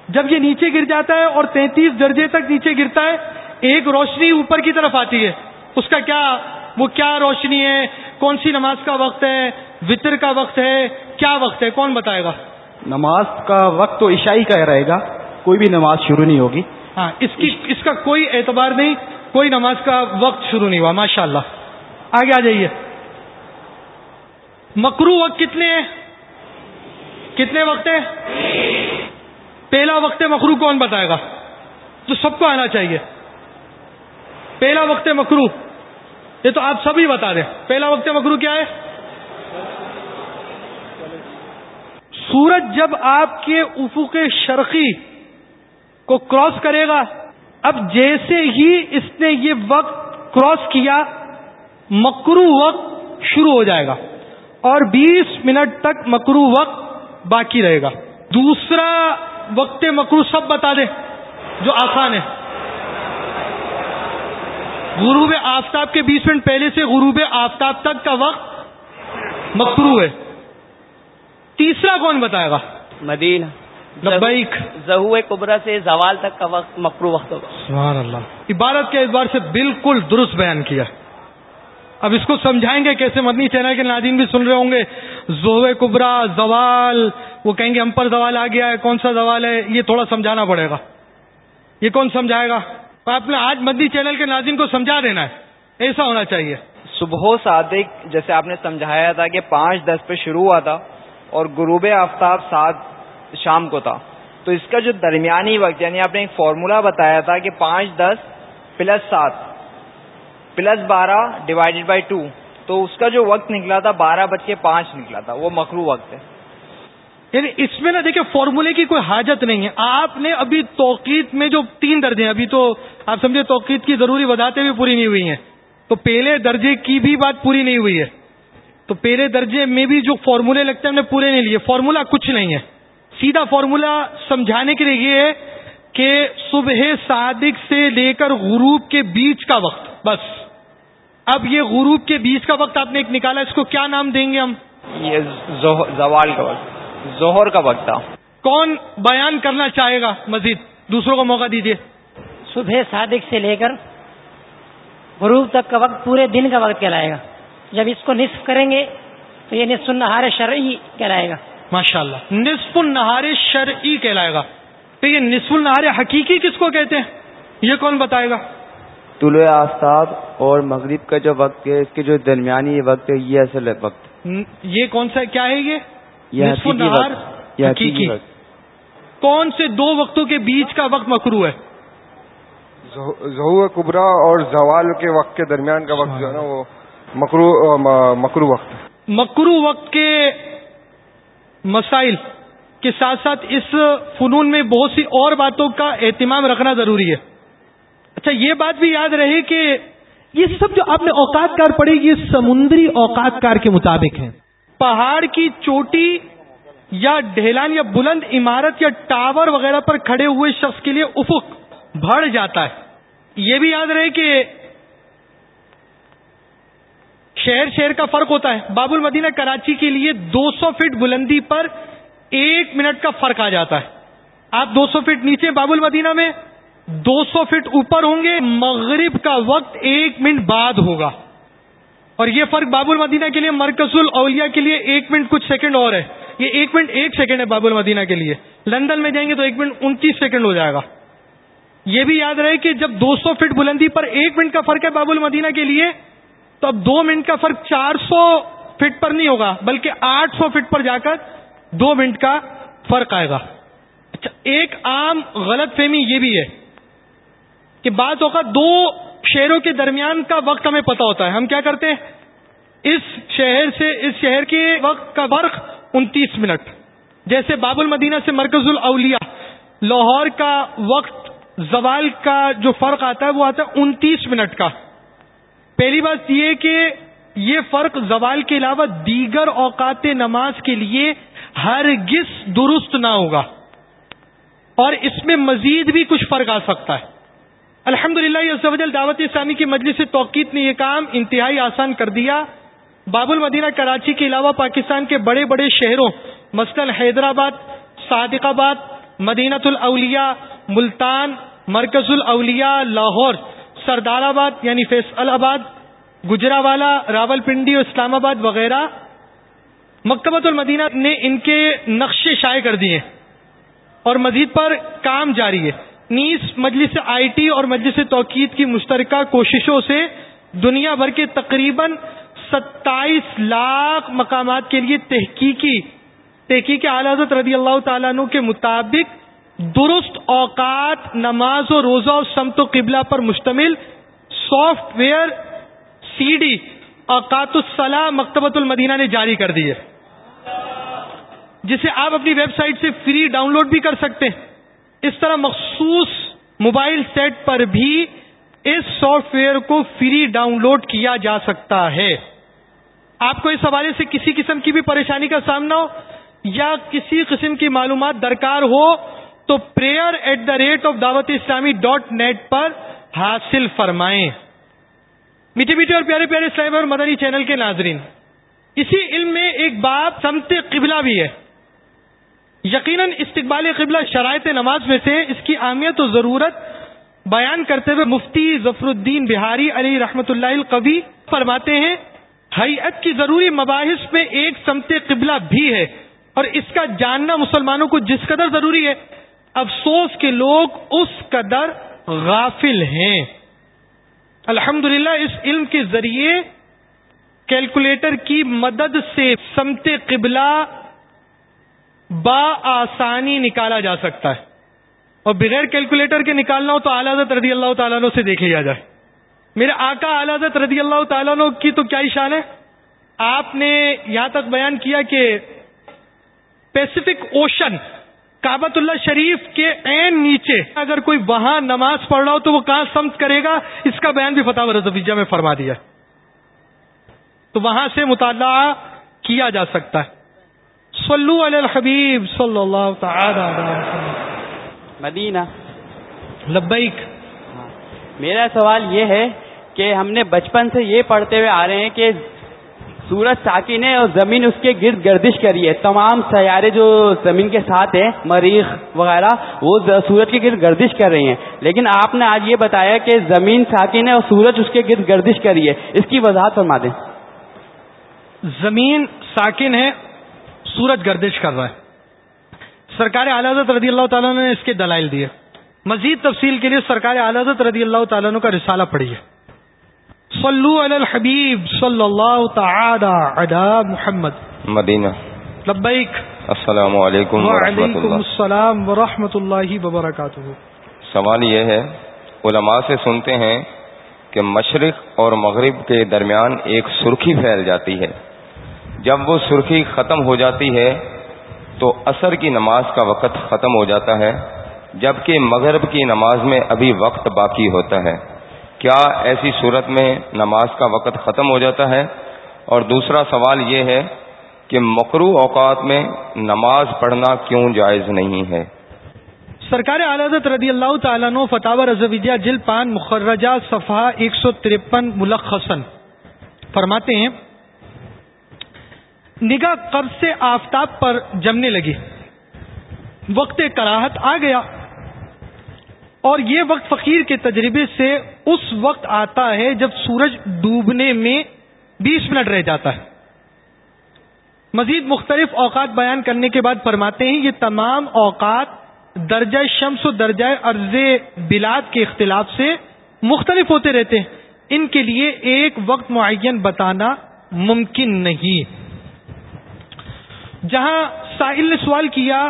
جب یہ نیچے گر جاتا ہے اور تینتیس درجے تک نیچے گرتا ہے ایک روشنی اوپر کی طرف آتی ہے۔ اس کا کیا وہ کیا روشنی ہے؟ کون سی نماز کا وقت ہے؟ وطر کا وقت ہے؟ کیا وقت ہے؟ کون بتائے گا؟ نماز کا وقت تو عشائی کا رہے گا۔ کوئی بھی نماز شروع نہیں ہوگی۔ ہاں اس کی اس کا کوئی اعتبار نہیں۔ کوئی نماز کا وقت شروع نہیں ہوا ماشاء اللہ آگے آ جائیے۔ مکرو وقت کتنے ہیں؟ کتنے وقت ہیں؟ پہلا وقت مکرو کون بتائے گا؟ تو سب کو آنا چاہیے۔ پہلا وقت مکرو۔ یہ تو آپ سبھی بتا دیں۔ پہلا وقت مکرو کیا ہے؟ سورج جب آپ کے افق شرقی کو کراس کرے گا، اب جیسے ہی اس نے یہ وقت کراس کیا، مکرو وقت شروع ہو جائے گا۔ اور بیس منٹ تک مکرو وقت باقی رہے گا۔ دوسرا وقت مکرو سب بتا دیں جو آسان ہے۔ غروب آفتاب کے بیس منٹ پہلے سے غروب آفتاب تک کا وقت مکرو ہے۔ تیسرا کون بتائے گا؟ مدینہ۔ لبیک۔ کبرا سے زوال تک کا وقت مکرو وقت ہوگا۔ سبحان اللہ۔ عبادت کے اعتبار سے بالکل درست بیان کیا۔ اب اس کو سمجھائیں گے کیسے مدنی چینل کے ناظرین بھی سن رہے ہوں گے۔ زہو کبرا زوال، وہ کہیں گے ہم پر زوال آ گیا ہے، کون سا زوال ہے؟ یہ تھوڑا سمجھانا پڑے گا۔ یہ کون سمجھائے گا؟ آپ نے آج مدنی چینل کے ناظرین کو سمجھا دینا ہے۔ ایسا ہونا چاہیے۔ صبح صادق، جیسے آپ نے سمجھایا تھا کہ پانچ دس پہ شروع ہوا تھا اور غروب آفتاب سات شام کو تھا۔ تو اس کا جو درمیانی وقت یعنی آپ نے ایک فارمولا بتایا تھا کہ پانچ دس پلس سات پلس بارہ ڈیوائڈیڈ بائی ٹو تو اس کا جو وقت نکلا تھا بارہ بج کے پانچ نکلا تھا، وہ مکرو وقت ہے۔ یعنی اس میں نا دیکھیں فارمولے کی کوئی حاجت نہیں ہے۔ آپ نے ابھی توقید میں جو تین درجے ہیں، ابھی تو آپ سمجھے توقید کی ضروری وضاحتیں بھی پوری نہیں ہوئی ہیں۔ تو پہلے درجے کی بھی بات پوری نہیں ہوئی ہے۔ تو پہلے درجے میں بھی جو فارمولے لگتے ہیں ہم نے پورے نہیں لیے۔ فارمولا کچھ نہیں ہے۔ سیدھا فارمولا سمجھانے کے لیے یہ ہے کہ صبح صادق سے لے کر غروب کے بیچ کا وقت، بس۔ اب یہ غروب کے بیچ کا وقت آپ نے ایک نکالا اس کو کیا نام دیں گے ہم؟ یہ زوال کا وقت ظہر کا وقت تھا۔ کون بیان کرنا چاہے گا مزید؟ دوسروں کو موقع دیجیے صبح صادق سے لے کر غروب تک کا وقت پورے دن کا وقت کہلائے گا۔ جب اس کو نصف کریں گے تو یہ نصف النہار شرعی کہلائے گا۔ ماشاء اللہ نصف النہار شرعی کہلائے گا۔ تو یہ نصف النہار حقیقی کس کو کہتے ہیں؟ یہ کون بتائے گا؟ طلوع آفتاب اور مغرب کا جو وقت ہے اس کے جو درمیانی وقت ہے یہ اصل وقت۔ یہ کون سا کیا ہے یہ؟ حقیقی کون سے دو وقتوں کے بیچ کا وقت مکرو ہے؟ ظہور کبرا اور زوال کے وقت کے درمیان کا وقت جو ہے نا وہ مکرو مکرو وقت۔ مکرو وقت کے مسائل کے ساتھ ساتھ اس فنون میں بہت سی اور باتوں کا اہتمام رکھنا ضروری ہے۔ اچھا یہ بات بھی یاد رہے کہ یہ سب جو آپ نے اوقات کار پڑھی، یہ سمندری اوقات کار کے مطابق ہیں۔ پہاڑ کی چوٹی یا ڈھیلان یا بلند عمارت یا ٹاور وغیرہ پر کھڑے ہوئے شخص کے لیے افق بڑھ جاتا ہے۔ یہ بھی یاد رہے کہ شہر شہر کا فرق ہوتا ہے۔ باب المدینہ کراچی کے لیے دو سو فٹ بلندی پر ایک منٹ کا فرق آ جاتا ہے۔ آپ دو سو فٹ نیچے باب المدینہ میں دو سو فٹ اوپر ہوں گے، مغرب کا وقت ایک منٹ بعد ہوگا۔ اور یہ فرق باب المدینہ کے لیے، مرکز الاولیاء کے لیے ایک منٹ کچھ سیکنڈ اور ہے۔ یہ ایک منٹ ایک سیکنڈ ہے باب المدینہ کے لیے۔ لندن میں جائیں گے تو ایک منٹ انتیس سیکنڈ ہو جائے گا۔ یہ بھی یاد رہے کہ جب دو سو فٹ بلندی پر ایک منٹ کا فرق ہے باب المدینہ کے لیے، تو اب دو منٹ کا فرق چار سو فٹ پر نہیں ہوگا، بلکہ آٹھ سو فٹ پر جا کر دو منٹ کا فرق آئے گا۔ اچھا ایک عام غلط فہمی یہ بھی ہے کہ بعض اوقات دو شہروں کے درمیان کا وقت ہمیں پتا ہوتا ہے۔ ہم کیا کرتے ہیں؟ اس شہر سے اس شہر کے وقت کا فرق انتیس منٹ۔ جیسے باب المدینہ سے مرکز الاولیاء، لاہور کا وقت، زوال کا جو فرق آتا ہے وہ آتا ہے انتیس منٹ کا۔ پہلی بات یہ کہ یہ فرق زوال کے علاوہ دیگر اوقات نماز کے لیے ہرگز درست نہ ہوگا۔ اور اس میں مزید بھی کچھ فرق آ سکتا ہے۔ الحمد للہ دعوت اسلامی کی مجلس توقیت نے یہ کام انتہائی آسان کر دیا۔ باب المدینہ، کراچی کے علاوہ پاکستان کے بڑے بڑے شہروں، مثلا حیدرآباد صادق آباد مدینت الاولیاء، ملتان، مرکز الاولیاء، لاہور، سردار آباد یعنی فیصل آباد گجرا والا راول پنڈی اور اسلام آباد وغیرہ۔ مکتبۃ المدینہ نے ان کے نقشے شائع کر دیے اور مزید پر کام جاری ہے۔ نیز مجلس آئی ٹی اور مجلس توقید کی مشترکہ کوششوں سے دنیا بھر کے تقریباً ستائیس لاکھ مقامات کے لیے تحقیقی تحقیق حضرت رضی اللہ تعالیٰ عنہ کے مطابق درست اوقات، نماز و روزہ و سمت و قبلہ پر مشتمل سافٹ ویئر سی ڈی اوقات الصلاح مکتبۃ المدینہ نے جاری کر دی ہے، جسے آپ اپنی ویب سائٹ سے فری ڈاؤن لوڈ بھی کر سکتے ہیں۔ اس طرح مخصوص موبائل سیٹ پر بھی اس سافٹ ویئر کو فری ڈاؤن لوڈ کیا جا سکتا ہے۔ آپ کو اس حوالے سے کسی قسم کی بھی پریشانی کا سامنا ہو یا کسی قسم کی معلومات درکار ہو تو prayer at the rate of Dawat Islami dot net پر حاصل فرمائیں۔ میٹھے میٹھے اور پیارے پیارے اسلام اور مدنی چینل کے ناظرین، اسی علم میں ایک بات سمت قبلہ بھی ہے۔ یقیناً استقبال قبلہ شرائط نماز میں سے اس کی اہمیت و ضرورت بیان کرتے ہوئے مفتی ظفر الدین بہاری علی رحمت اللہ القوی فرماتے ہیں حیت کی ضروری مباحث میں ایک سمت قبلہ بھی ہے اور اس کا جاننا مسلمانوں کو جس قدر ضروری ہے، افسوس کے لوگ اس قدر غافل ہیں۔ الحمد اس علم کے ذریعے کیلکولیٹر کی مدد سے سمت قبلہ با آسانی نکالا جا سکتا ہے۔ اور بغیر کیلکولیٹر کے نکالنا ہو تو حضرت رضی اللہ تعالیٰ سے دیکھ لیا جائے۔ میرے آقا حضرت رضی اللہ تعالیٰ عنہ کی تو کیا شان ہے؟ آپ نے یہاں تک بیان کیا کہ پیسفک اوشن کابت اللہ شریف کے عین نیچے، اگر کوئی وہاں نماز پڑھ رہا ہو تو وہ کہاں سمت کرے گا؟ اس کا بیان بھی فتح رضویجہ میں فرما دیا۔ تو وہاں سے مطالعہ کیا جا سکتا ہے۔ صلو علی الحبیب صلی اللہ تعالی مدینہ. لبیک. میرا سوال یہ ہے کہ ہم نے بچپن سے یہ پڑھتے ہوئے آ رہے ہیں کہ سورج ساکن ہے اور زمین اس کے گرد گردش کری ہے. تمام سیارے جو زمین کے ساتھ ہیں مریخ وغیرہ وہ سورج کے گرد گردش کر رہی ہیں. لیکن آپ نے آج یہ بتایا کہ زمین ساکن ہے اور سورج اس کے گرد گردش کری ہے. اس کی وضاحت فرما دیں. زمین ساکن ہے سورج گردش کر رہا ہے۔ سرکار حضرت رضی اللہ تعالیٰ نے اس کے دلائل دیے۔ مزید تفصیل کے لیے سرکار حضرت رضی اللہ تعالیٰ کا رسالہ پڑھی ہے صلو علی الحبیب صلی اللہ تعالی علی محمد۔ مدینہ۔ لبیک۔ السلام علیکم وعلیکم السلام ورحمۃ اللہ وبرکاتہ۔ سوال یہ ہے علماء سے سنتے ہیں کہ مشرق اور مغرب کے درمیان ایک سرخی پھیل جاتی ہے۔ جب وہ سرخی ختم ہو جاتی ہے تو عصر کی نماز کا وقت ختم ہو جاتا ہے، جبکہ مغرب کی نماز میں ابھی وقت باقی ہوتا ہے۔ کیا ایسی صورت میں نماز کا وقت ختم ہو جاتا ہے؟ اور دوسرا سوال یہ ہے کہ مکرو اوقات میں نماز پڑھنا کیوں جائز نہیں ہے؟ سرکار اعلیت رضی اللہ تعالیٰ فتح رضویہ جل پان مخرجہ صفحہ ایک سو ترپن ملخصن فرماتے ہیں نگاہ قرض سے آفتاب پر جمنے لگی۔ وقت کراہت آ گیا۔ اور یہ وقت فقیر کے تجربے سے اس وقت آتا ہے جب سورج ڈوبنے میں بیس منٹ رہ جاتا ہے۔ مزید مختلف اوقات بیان کرنے کے بعد فرماتے ہیں، یہ تمام اوقات درجہ شمس و درجہ ارض بلاد کے اختلاف سے مختلف ہوتے رہتے ہیں۔ ان کے لیے ایک وقت معین بتانا ممکن نہیں۔ جہاں ساحل نے سوال کیا،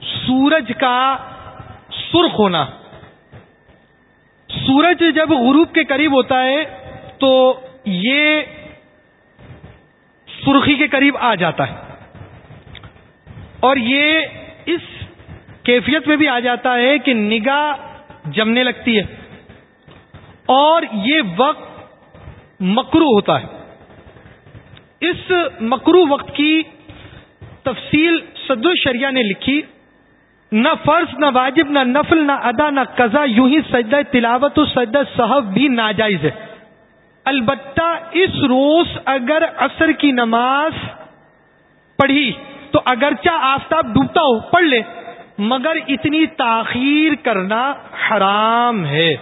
سورج کا سرخ ہونا۔ سورج جب غروب کے قریب ہوتا ہے، تو یہ سرخی کے قریب آ جاتا ہے۔ اور یہ اس کیفیت میں بھی آ جاتا ہے کہ نگاہ جمنے لگتی ہے۔ اور یہ وقت مکرو ہوتا ہے۔ اس مکرو وقت کی تفصیل صد الشریعہ نے لکھی، نہ فرض، نہ واجب، نہ نفل، نہ ادا، نہ قضا، یوں ہی سجدہ تلاوت و سجدہ صحب بھی ناجائز ہے۔ البتہ اس روز اگر عصر کی نماز پڑھی تو اگرچہ آفتاب ڈوبتا ہو، پڑھ لے، مگر اتنی تاخیر کرنا حرام ہے۔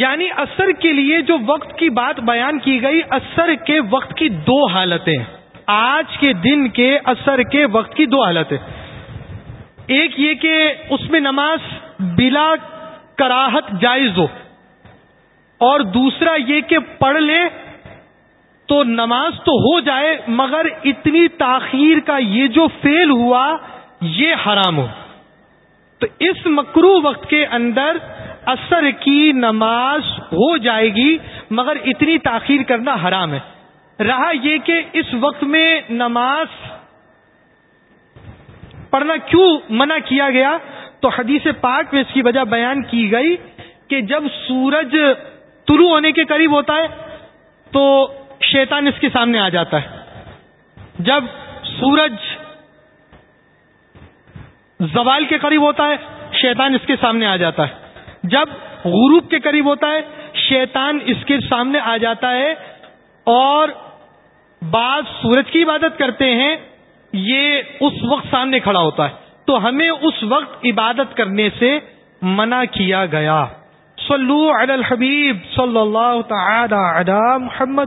یعنی اثر کے لیے جو وقت کی بات بیان کی گئی، اثر کے وقت کی دو حالتیں۔ آج کے دن کے اثر کے وقت کی دو حالتیں۔ ایک یہ کہ اس میں نماز بلا کراہت جائز ہو۔ اور دوسرا یہ کہ پڑھ لے تو نماز تو ہو جائے، مگر اتنی تاخیر کا یہ جو فیل ہوا، یہ حرام ہو۔ تو اس مکرو وقت کے اندر اثر کی نماز ہو جائے گی، مگر اتنی تاخیر کرنا حرام ہے۔ رہا یہ کہ اس وقت میں نماز پڑھنا کیوں منع کیا گیا؟ تو حدیث پاک میں اس کی وجہ بیان کی گئی کہ جب سورج طلوع ہونے کے قریب ہوتا ہے، تو شیطان اس کے سامنے آ جاتا ہے۔ جب سورج زوال کے قریب ہوتا ہے، شیطان اس کے سامنے آ جاتا ہے۔ جب غروب کے قریب ہوتا ہے، شیطان اس کے سامنے آ جاتا ہے اور بعض سورج کی عبادت کرتے ہیں، یہ اس وقت سامنے کھڑا ہوتا ہے۔ تو ہمیں اس وقت عبادت کرنے سے منع کیا گیا۔ صلو علی الحبیب صلی اللہ تعالی علی محمد۔